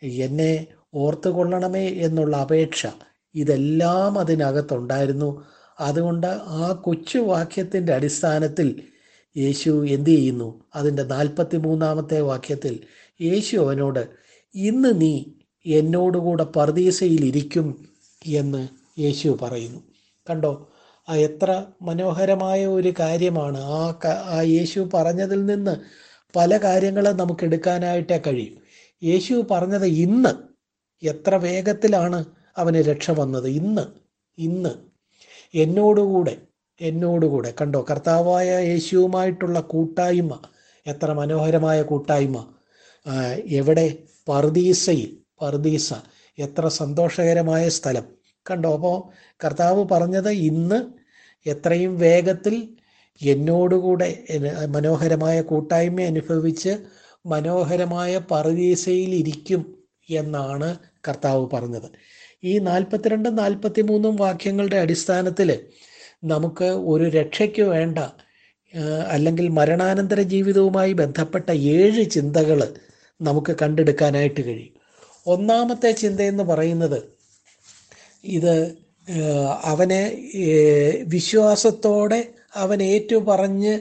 എന്നെ ഓർത്തുകൊള്ളണമേ എന്നുള്ള അപേക്ഷ ഇതെല്ലാം അതിനകത്തുണ്ടായിരുന്നു. അതുകൊണ്ട് ആ കൊച്ചു വാക്യത്തിന്റെ അടിസ്ഥാനത്തിൽ യേശു എന്തു ചെയ്യുന്നു? അതിന്റെ നാൽപ്പത്തി മൂന്നാമത്തെ വാക്യത്തിൽ യേശു അവനോട് ഇന്ന് നീ എന്നോടുകൂടെ പർദീസയിലിരിക്കും എന്ന് യേശു പറയുന്നു. കണ്ടോ? എത്ര മനോഹരമായ ഒരു കാര്യമാണ്. ആ ആ യേശു പറഞ്ഞതിൽ നിന്ന് പല കാര്യങ്ങളും നമുക്ക് എടുക്കാനായിട്ടേ കഴിയും. യേശു പറഞ്ഞത് ഇന്ന്. എത്ര വേഗത്തിലാണ് അവന് രക്ഷ വന്നത്. ഇന്ന്. ഇന്ന്. എന്നോടുകൂടെ എന്നോടുകൂടെ. കണ്ടോ കർത്താവായ യേശുവുമായിട്ടുള്ള കൂട്ടായ്മ. എത്ര മനോഹരമായ കൂട്ടായ്മ. എവിടെ? പർദീസയിൽ. പർദീസ. എത്ര സന്തോഷകരമായ സ്ഥലം. കണ്ടോ? അപ്പോൾ കർത്താവ് പറഞ്ഞത് ഇന്ന് എത്രയും വേഗത്തിൽ എന്നോടുകൂടെ മനോഹരമായ കൂട്ടായ്മ അനുഭവിച്ച് മനോഹരമായ പറുദീസയിൽ എന്നാണ് കർത്താവ് പറഞ്ഞത്. ഈ നാൽപ്പത്തിരണ്ടും നാൽപ്പത്തി മൂന്നും വാക്യങ്ങളുടെ അടിസ്ഥാനത്തിൽ നമുക്ക് ഒരു രക്ഷയ്ക്ക് വേണ്ട അല്ലെങ്കിൽ മരണാനന്തര ജീവിതവുമായി ബന്ധപ്പെട്ട ഏഴ് ചിന്തകൾ നമുക്ക് കണ്ടെടുക്കാനായിട്ട് കഴിയും. ഒന്നാമത്തെ ചിന്തയെന്ന് പറയുന്നത് ഇത് അവനെ വിശ്വാസത്തോടെ അവൻ ഏറ്റു പറഞ്ഞ്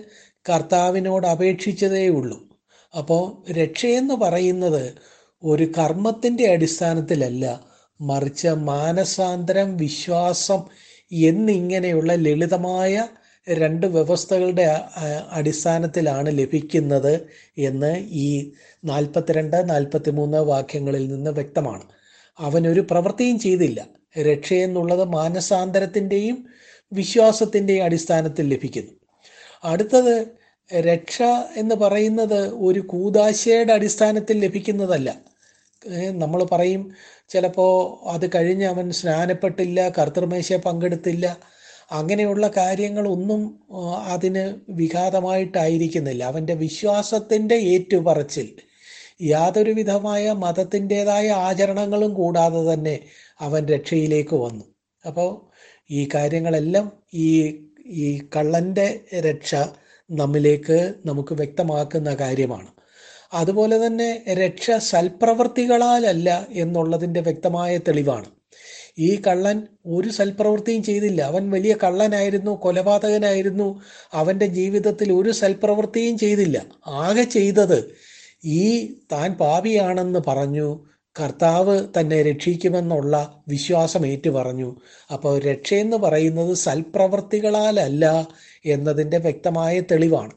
കർത്താവിനോട് അപേക്ഷിച്ചതേ ഉള്ളൂ. അപ്പോൾ രക്ഷയെന്ന് പറയുന്നത് ഒരു കർമ്മത്തിന്റെ അടിസ്ഥാനത്തിലല്ല. മറിച്ച് മാനസാന്തരം വിശ്വാസം എന്നിങ്ങനെയുള്ള ലളിതമായ രണ്ട് വ്യവസ്ഥകളുടെ അടിസ്ഥാനത്തിലാണ് ലഭിക്കുന്നത് എന്ന് ഈ നാൽപ്പത്തിരണ്ട് നാൽപ്പത്തി മൂന്ന് വാക്യങ്ങളിൽ നിന്ന് വ്യക്തമാണ്. അവനൊരു പ്രവൃത്തിയും ചെയ്തില്ല. രക്ഷയെന്നുള്ളത് മാനസാന്തരത്തിന്റെയും വിശ്വാസത്തിന്റെയും അടിസ്ഥാനത്തിൽ ലഭിക്കുന്നു. അടുത്തത് രക്ഷ എന്ന് പറയുന്നത് ഒരു കൂതാശയുടെ അടിസ്ഥാനത്തിൽ ലഭിക്കുന്നതല്ല. നമ്മൾ പറയും ചിലപ്പോൾ അത് കഴിഞ്ഞ് അവൻ സ്നാനപ്പെട്ടില്ല കർത്തൃമേശ പങ്കെടുത്തില്ല അങ്ങനെയുള്ള കാര്യങ്ങളൊന്നും അതിന് വിഘാതമായിട്ടായിരിക്കുന്നില്ല. അവന്റെ വിശ്വാസത്തിന്റെ ഏറ്റുപറച്ചിൽ യാതൊരു വിധമായ മതത്തിന്റെതായ ആചരണങ്ങളും കൂടാതെ തന്നെ അവൻ രക്ഷയിലേക്ക് വന്നു. അപ്പോൾ ഈ കാര്യങ്ങളെല്ലാം ഈ ഈ കള്ളന്റെ രക്ഷ നമ്മിലേക്ക് നമുക്ക് വ്യക്തമാക്കുന്ന കാര്യമാണ്. അതുപോലെ തന്നെ രക്ഷ സൽപ്രവൃത്തികളാലല്ല എന്നുള്ളതിന്റെ വ്യക്തമായ തെളിവാണ്. ഈ കള്ളൻ ഒരു സൽപ്രവൃത്തിയും ചെയ്തില്ല. അവൻ വലിയ കള്ളനായിരുന്നു കൊലപാതകനായിരുന്നു. അവന്റെ ജീവിതത്തിൽ ഒരു സൽപ്രവൃത്തിയും ചെയ്തില്ല. ആകെ ചെയ്തത് ഈ താൻ പാപിയാണെന്ന് പറഞ്ഞു കർത്താവ് തന്നെ രക്ഷിക്കുമെന്നുള്ള വിശ്വാസം ഏറ്റു പറഞ്ഞു അപ്പോൾ രക്ഷയെന്ന് പറയുന്നത് സൽപ്രവൃത്തികളാലല്ല എന്നതിന്റെ വ്യക്തമായ തെളിവാണ്.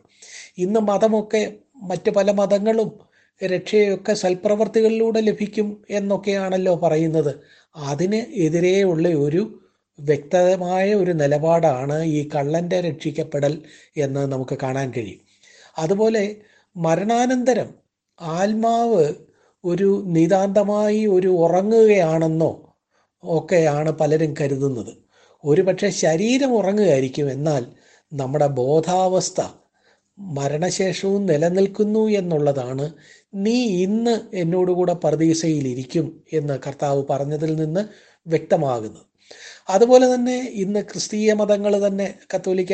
ഇന്ന് മതമൊക്കെ മറ്റ് പല മതങ്ങളും രക്ഷയൊക്കെ സൽപ്രവൃത്തികളിലൂടെ ലഭിക്കും എന്നൊക്കെയാണല്ലോ പറയുന്നത്. അതിന് എതിരെയുള്ള ഒരു വ്യക്തമായ ഒരു നിലപാടാണ് ഈ കള്ളന്റെ രക്ഷിക്കപ്പെടൽ എന്ന് നമുക്ക് കാണാൻ കഴിയും. അതുപോലെ മരണാനന്തരം ആത്മാവ് ഒരു നിതാന്തമായി ഒരു ഉറങ്ങുകയാണെന്നോ ഒക്കെയാണ് പലരും കരുതുന്നത്. ഒരുപക്ഷെ ശരീരം ഉറങ്ങുകയായിരിക്കും. എന്നാൽ നമ്മുടെ ബോധാവസ്ഥ മരണശേഷവും നിലനിൽക്കുന്നു എന്നുള്ളതാണ്. നീ ഇന്ന് എന്നോടുകൂടെ പർദീസയിലിരിക്കും എന്ന് കർത്താവ് പറഞ്ഞതിൽ നിന്ന് വ്യക്തമാകുന്നത്. അതുപോലെ തന്നെ ഇന്ന് ക്രിസ്തീയ മതങ്ങൾ തന്നെ കത്തോലിക്ക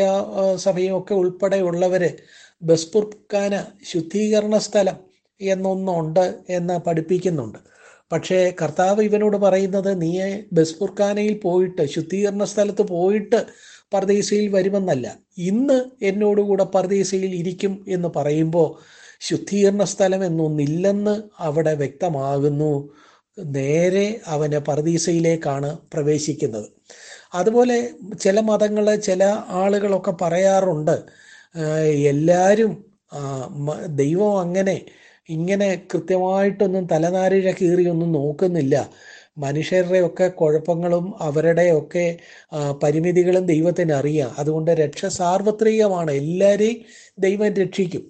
സഭയും ഒക്കെ ഉൾപ്പെടെയുള്ളവർ ബസ്പുർക്കാന ശുദ്ധീകരണ സ്ഥലം എന്നൊന്നുണ്ട് എന്ന് പഠിപ്പിക്കുന്നുണ്ട്. പക്ഷേ കർത്താവ് ഇവനോട് പറയുന്നത് നീ ബസ്പുർഖാനയിൽ പോയിട്ട് ശുദ്ധീകരണ സ്ഥലത്ത് പോയിട്ട് പർദേശയിൽ വരുമെന്നല്ല. ഇന്ന് എന്നോടുകൂടെ പർദേശയിൽ ഇരിക്കും എന്ന് പറയുമ്പോൾ ശുദ്ധീകരണ സ്ഥലം എന്നൊന്നില്ലെന്ന് അവിടെ വ്യക്തമാകുന്നു. നേരെ അവന് പർദീസയിലേക്കാണ് പ്രവേശിക്കുന്നത്. അതുപോലെ ചില മതങ്ങൾ ചില ആളുകളൊക്കെ പറയാറുണ്ട് എല്ലാവരും ദൈവം അങ്ങനെ ഇങ്ങനെ കൃത്യമായിട്ടൊന്നും തലനാരിഴ കീറിയൊന്നും നോക്കുന്നില്ല. മനുഷ്യരുടെയൊക്കെ കുഴപ്പങ്ങളും അവരുടെയൊക്കെ ഒക്കെ പരിമിതികളും ദൈവത്തിന് അറിയാം. അതുകൊണ്ട് രക്ഷ സാർവത്രികമാണ്. എല്ലാവരെയും ദൈവം രക്ഷിക്കും.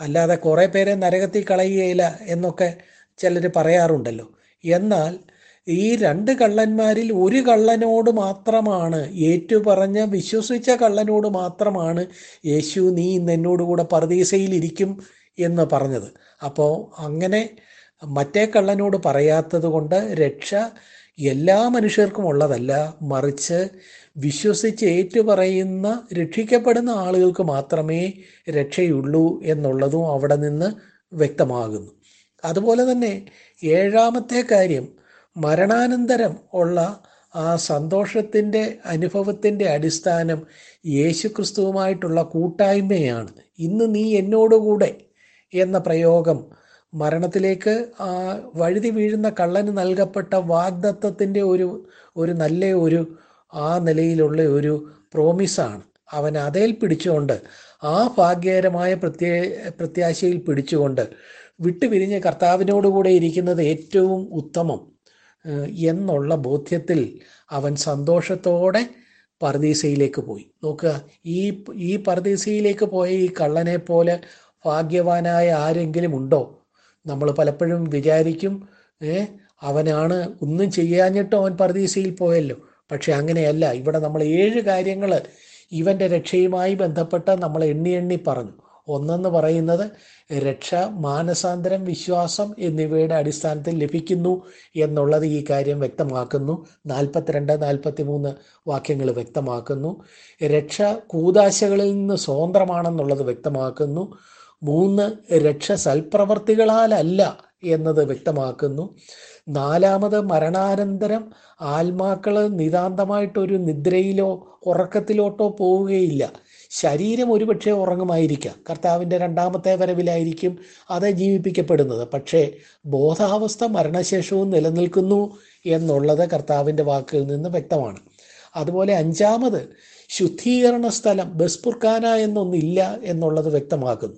അല്ലാതെ കുറേ പേരെ നരകത്തിൽ കളയുകയില്ല എന്നൊക്കെ ചിലർ പറയാറുണ്ടല്ലോ. എന്നാൽ ഈ രണ്ട് കള്ളന്മാരിൽ ഒരു കള്ളനോട് മാത്രമാണ് ഏറ്റുപറഞ്ഞ വിശ്വസിച്ച കള്ളനോട് മാത്രമാണ് യേശു നീ ഇന്ന് എന്നോടുകൂടെ പർദീസയിലിരിക്കും എന്ന് പറഞ്ഞത്. അപ്പോൾ അങ്ങനെ മറ്റേ കള്ളനോട് പറയാത്തത് കൊണ്ട് രക്ഷ എല്ലാ മനുഷ്യർക്കും ഉള്ളതല്ല. മറിച്ച് വിശ്വസിച്ച് ഏറ്റുപറയുന്ന രക്ഷിക്കപ്പെടുന്ന ആളുകൾക്ക് മാത്രമേ രക്ഷയുള്ളൂ എന്നുള്ളതും അവിടെ നിന്ന് വ്യക്തമാകുന്നു. അതുപോലെ തന്നെ ഏഴാമത്തെ കാര്യം മരണാനന്തരം ഉള്ള ആ സന്തോഷത്തിന്റെ അനുഭവത്തിന്റെ അടിസ്ഥാനം യേശുക്രിസ്തുവുമായിട്ടുള്ള കൂട്ടായ്മയാണ്. ഇന്ന് നീ എന്നോടുകൂടെ എന്ന പ്രയോഗം മരണത്തിലേക്ക് വഴുതി വീഴുന്ന കള്ളന് നൽകപ്പെട്ട വാഗ്ദത്വത്തിന്റെ ഒരു ഒരു നല്ല ഒരു ആ നിലയിലുള്ള ഒരു പ്രോമിസാണ് അവൻ അതേൽ പിടിച്ചുകൊണ്ട് ആ ഭാഗ്യകരമായ പ്രത്യേ പ്രത്യാശയിൽ പിടിച്ചുകൊണ്ട് വിട്ടുപിരിഞ്ഞ് കർത്താവിനോടുകൂടെ ഇരിക്കുന്നത് ഏറ്റവും ഉത്തമം എന്നുള്ള ബോധ്യത്തിൽ അവൻ സന്തോഷത്തോടെ പർദീസയിലേക്ക് പോയി. നോക്കുക ഈ ഈ പർദീസയിലേക്ക് പോയ ഈ കള്ളനെ പോലെ ഭാഗ്യവാനായ ആരെങ്കിലും ഉണ്ടോ? നമ്മൾ പലപ്പോഴും വിചാരിക്കും ഏ അവനാണ് ഒന്നും ചെയ്യാഞ്ഞിട്ടും അവൻ പർദീസയിൽ പോയല്ലോ. പക്ഷെ അങ്ങനെയല്ല. ഇവിടെ നമ്മൾ ഏഴ് കാര്യങ്ങൾ ഇവന്റെ രക്ഷയുമായി ബന്ധപ്പെട്ട് നമ്മൾ എണ്ണി എണ്ണി പറഞ്ഞു. ഒന്നെന്ന് പറയുന്നത് രക്ഷ മാനസാന്തരം വിശ്വാസം എന്നിവയുടെ അടിസ്ഥാനത്തിൽ ലഭിക്കുന്നു എന്നുള്ളത് ഈ കാര്യം വ്യക്തമാക്കുന്നു. നാൽപ്പത്തിരണ്ട് നാൽപ്പത്തി മൂന്ന് വാക്യങ്ങൾ വ്യക്തമാക്കുന്നു. രക്ഷ കൂതാശകളിൽ നിന്ന് സ്വതന്ത്രമാണെന്നുള്ളത് വ്യക്തമാക്കുന്നു. മൂന്ന് രക്ഷ സൽപ്രവർത്തികളാലല്ല എന്നത് വ്യക്തമാക്കുന്നു. നാലാമത് മരണാനന്തരം ആത്മാക്കൾ നിതാന്തമായിട്ടൊരു നിദ്രയിലോ ഉറക്കത്തിലോട്ടോ പോവുകയില്ല. ശരീരം ഒരുപക്ഷെ ഉറങ്ങുമായിരിക്കാം. കർത്താവിന്റെ രണ്ടാമത്തെ വരവിലായിരിക്കും അത് ജീവിപ്പിക്കപ്പെടുന്നത്. പക്ഷേ ബോധാവസ്ഥ മരണശേഷവും നിലനിൽക്കുന്നു എന്നുള്ളത് കർത്താവിന്റെ വാക്കിൽ നിന്ന് വ്യക്തമാണ്. അതുപോലെ അഞ്ചാമത് ശുദ്ധീകരണ സ്ഥലം ബസ്പുർഖാന എന്നൊന്നില്ല എന്നുള്ളത് വ്യക്തമാക്കുന്നു.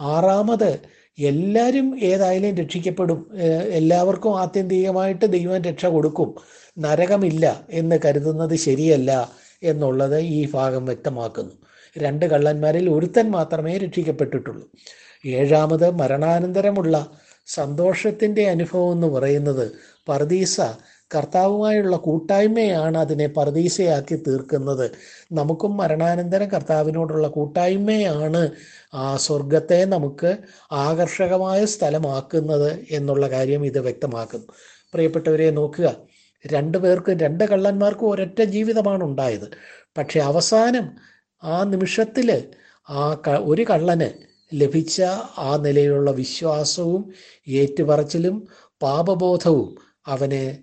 ആറാമത് എല്ലാവരും ഏതായാലും രക്ഷിക്കപ്പെടും. എല്ലാവർക്കും ആത്യന്തികമായിട്ട് ദൈവം രക്ഷ കൊടുക്കും. നരകമില്ല എന്ന് കരുതുന്നത് ശരിയല്ല എന്നുള്ളത് ഈ ഭാഗം വ്യക്തമാക്കുന്നു. രണ്ട് കള്ളന്മാരിൽ ഒരുത്തൻ മാത്രമേ രക്ഷിക്കപ്പെട്ടിട്ടുള്ളൂ. ഏഴാമത് മരണാനന്തരമുള്ള സന്തോഷത്തിന്റെ അനുഭവം എന്ന് പറയുന്നത് പർദീസ കർത്താവുമായുള്ള കൂട്ടായ്മയാണ് അതിനെ പർദീസയാക്കി തീർക്കുന്നത്. നമുക്കും മരണാനന്തരം കർത്താവിനോടുള്ള കൂട്ടായ്മയാണ് ആ സ്വർഗത്തെ നമുക്ക് ആകർഷകമായ സ്ഥലമാക്കുന്നത് എന്നുള്ള കാര്യം ഇത് വ്യക്തമാക്കുന്നു. പ്രിയപ്പെട്ടവരെ നോക്കുക. രണ്ടു പേർക്കും രണ്ട് കള്ളന്മാർക്കും ഒരൊറ്റ ജീവിതമാണ് ഉണ്ടായത്. പക്ഷെ അവസാനം ആ നിമിഷത്തിൽ ആ ഒരു കള്ളന് ലഭിച്ച ആ നിലയിലുള്ള വിശ്വാസവും ഏറ്റുപറച്ചിലും പാപബോധവും അവനെ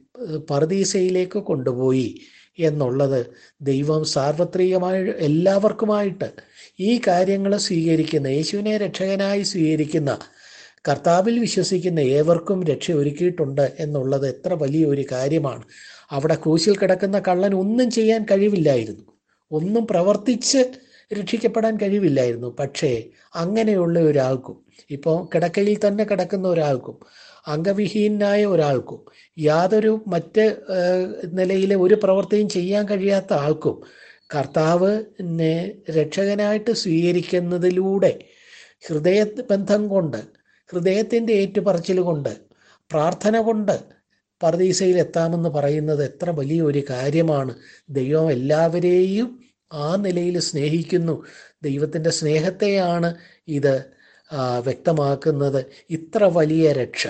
പർദീസയിലേക്ക് കൊണ്ടുപോയി എന്നുള്ളത് ദൈവം സാർവത്രികമായി എല്ലാവർക്കുമായിട്ട് ഈ കാര്യങ്ങൾ സ്വീകരിക്കുന്ന യേശുവിനെ രക്ഷകനായി സ്വീകരിക്കുന്ന കർത്താവിൽ വിശ്വസിക്കുന്ന ഏവർക്കും രക്ഷ ഒരുക്കിയിട്ടുണ്ട് എന്നുള്ളത് എത്ര വലിയൊരു കാര്യമാണ്. അവിടെ ക്രൂശിൽ കിടക്കുന്ന കള്ളൻ ഒന്നും ചെയ്യാൻ കഴിവില്ലായിരുന്നു. ഒന്നും പ്രവർത്തിച്ച് രക്ഷിക്കപ്പെടാൻ കഴിവില്ലായിരുന്നു. പക്ഷേ അങ്ങനെയുള്ള ഒരാൾക്കും ഇപ്പോൾ കിടക്കയിൽ തന്നെ കിടക്കുന്ന ഒരാൾക്കും അംഗവിഹീനായ ഒരാൾക്കും യാതൊരു മറ്റ് നിലയിലെ ഒരു പ്രവൃത്തിയും ചെയ്യാൻ കഴിയാത്ത ആൾക്കും കർത്താവിനെ രക്ഷകനായിട്ട് സ്വീകരിക്കുന്നതിലൂടെ ഹൃദയ ബന്ധം കൊണ്ട് ഹൃദയത്തിന്റെ ഏറ്റുപറച്ചിൽ കൊണ്ട് പ്രാർത്ഥന കൊണ്ട് പർദീസയിൽ എത്താമെന്ന് പറയുന്നത് എത്ര വലിയൊരു കാര്യമാണ്. ദൈവം എല്ലാവരെയും ആ നിലയിൽ സ്നേഹിക്കുന്നു. ദൈവത്തിന്റെ സ്നേഹത്തെയാണ് ഇത് വ്യക്തമാക്കുന്നത്. ഇത്ര വലിയ രക്ഷ.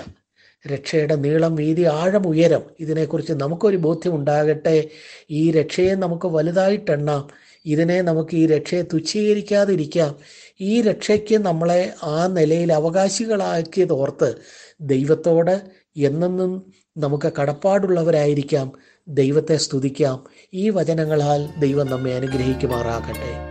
രക്ഷയുടെ നീളം വീതി ആഴം ഉയരം ഇതിനെക്കുറിച്ച് നമുക്കൊരു ബോധ്യം ഉണ്ടാകട്ടെ ഈ രക്ഷയെ നമുക്ക് വലുതായിട്ടെണ്ണാം. ഇതിനെ നമുക്ക് ഈ രക്ഷയെ തുച്ഛീകരിക്കാതിരിക്കാം. ഈ രക്ഷയ്ക്ക് നമ്മളെ ആ നിലയിൽ അവകാശികളാക്കിയതോർത്ത് ദൈവത്തോട് എന്നെന്നും നമുക്ക് കടപ്പാടുള്ളവരായിരിക്കാം. ദൈവത്തെ സ്തുതിക്കാം. ഈ വചനങ്ങളാൽ ദൈവം നമ്മെ അനുഗ്രഹിക്കുമാറാകട്ടെ.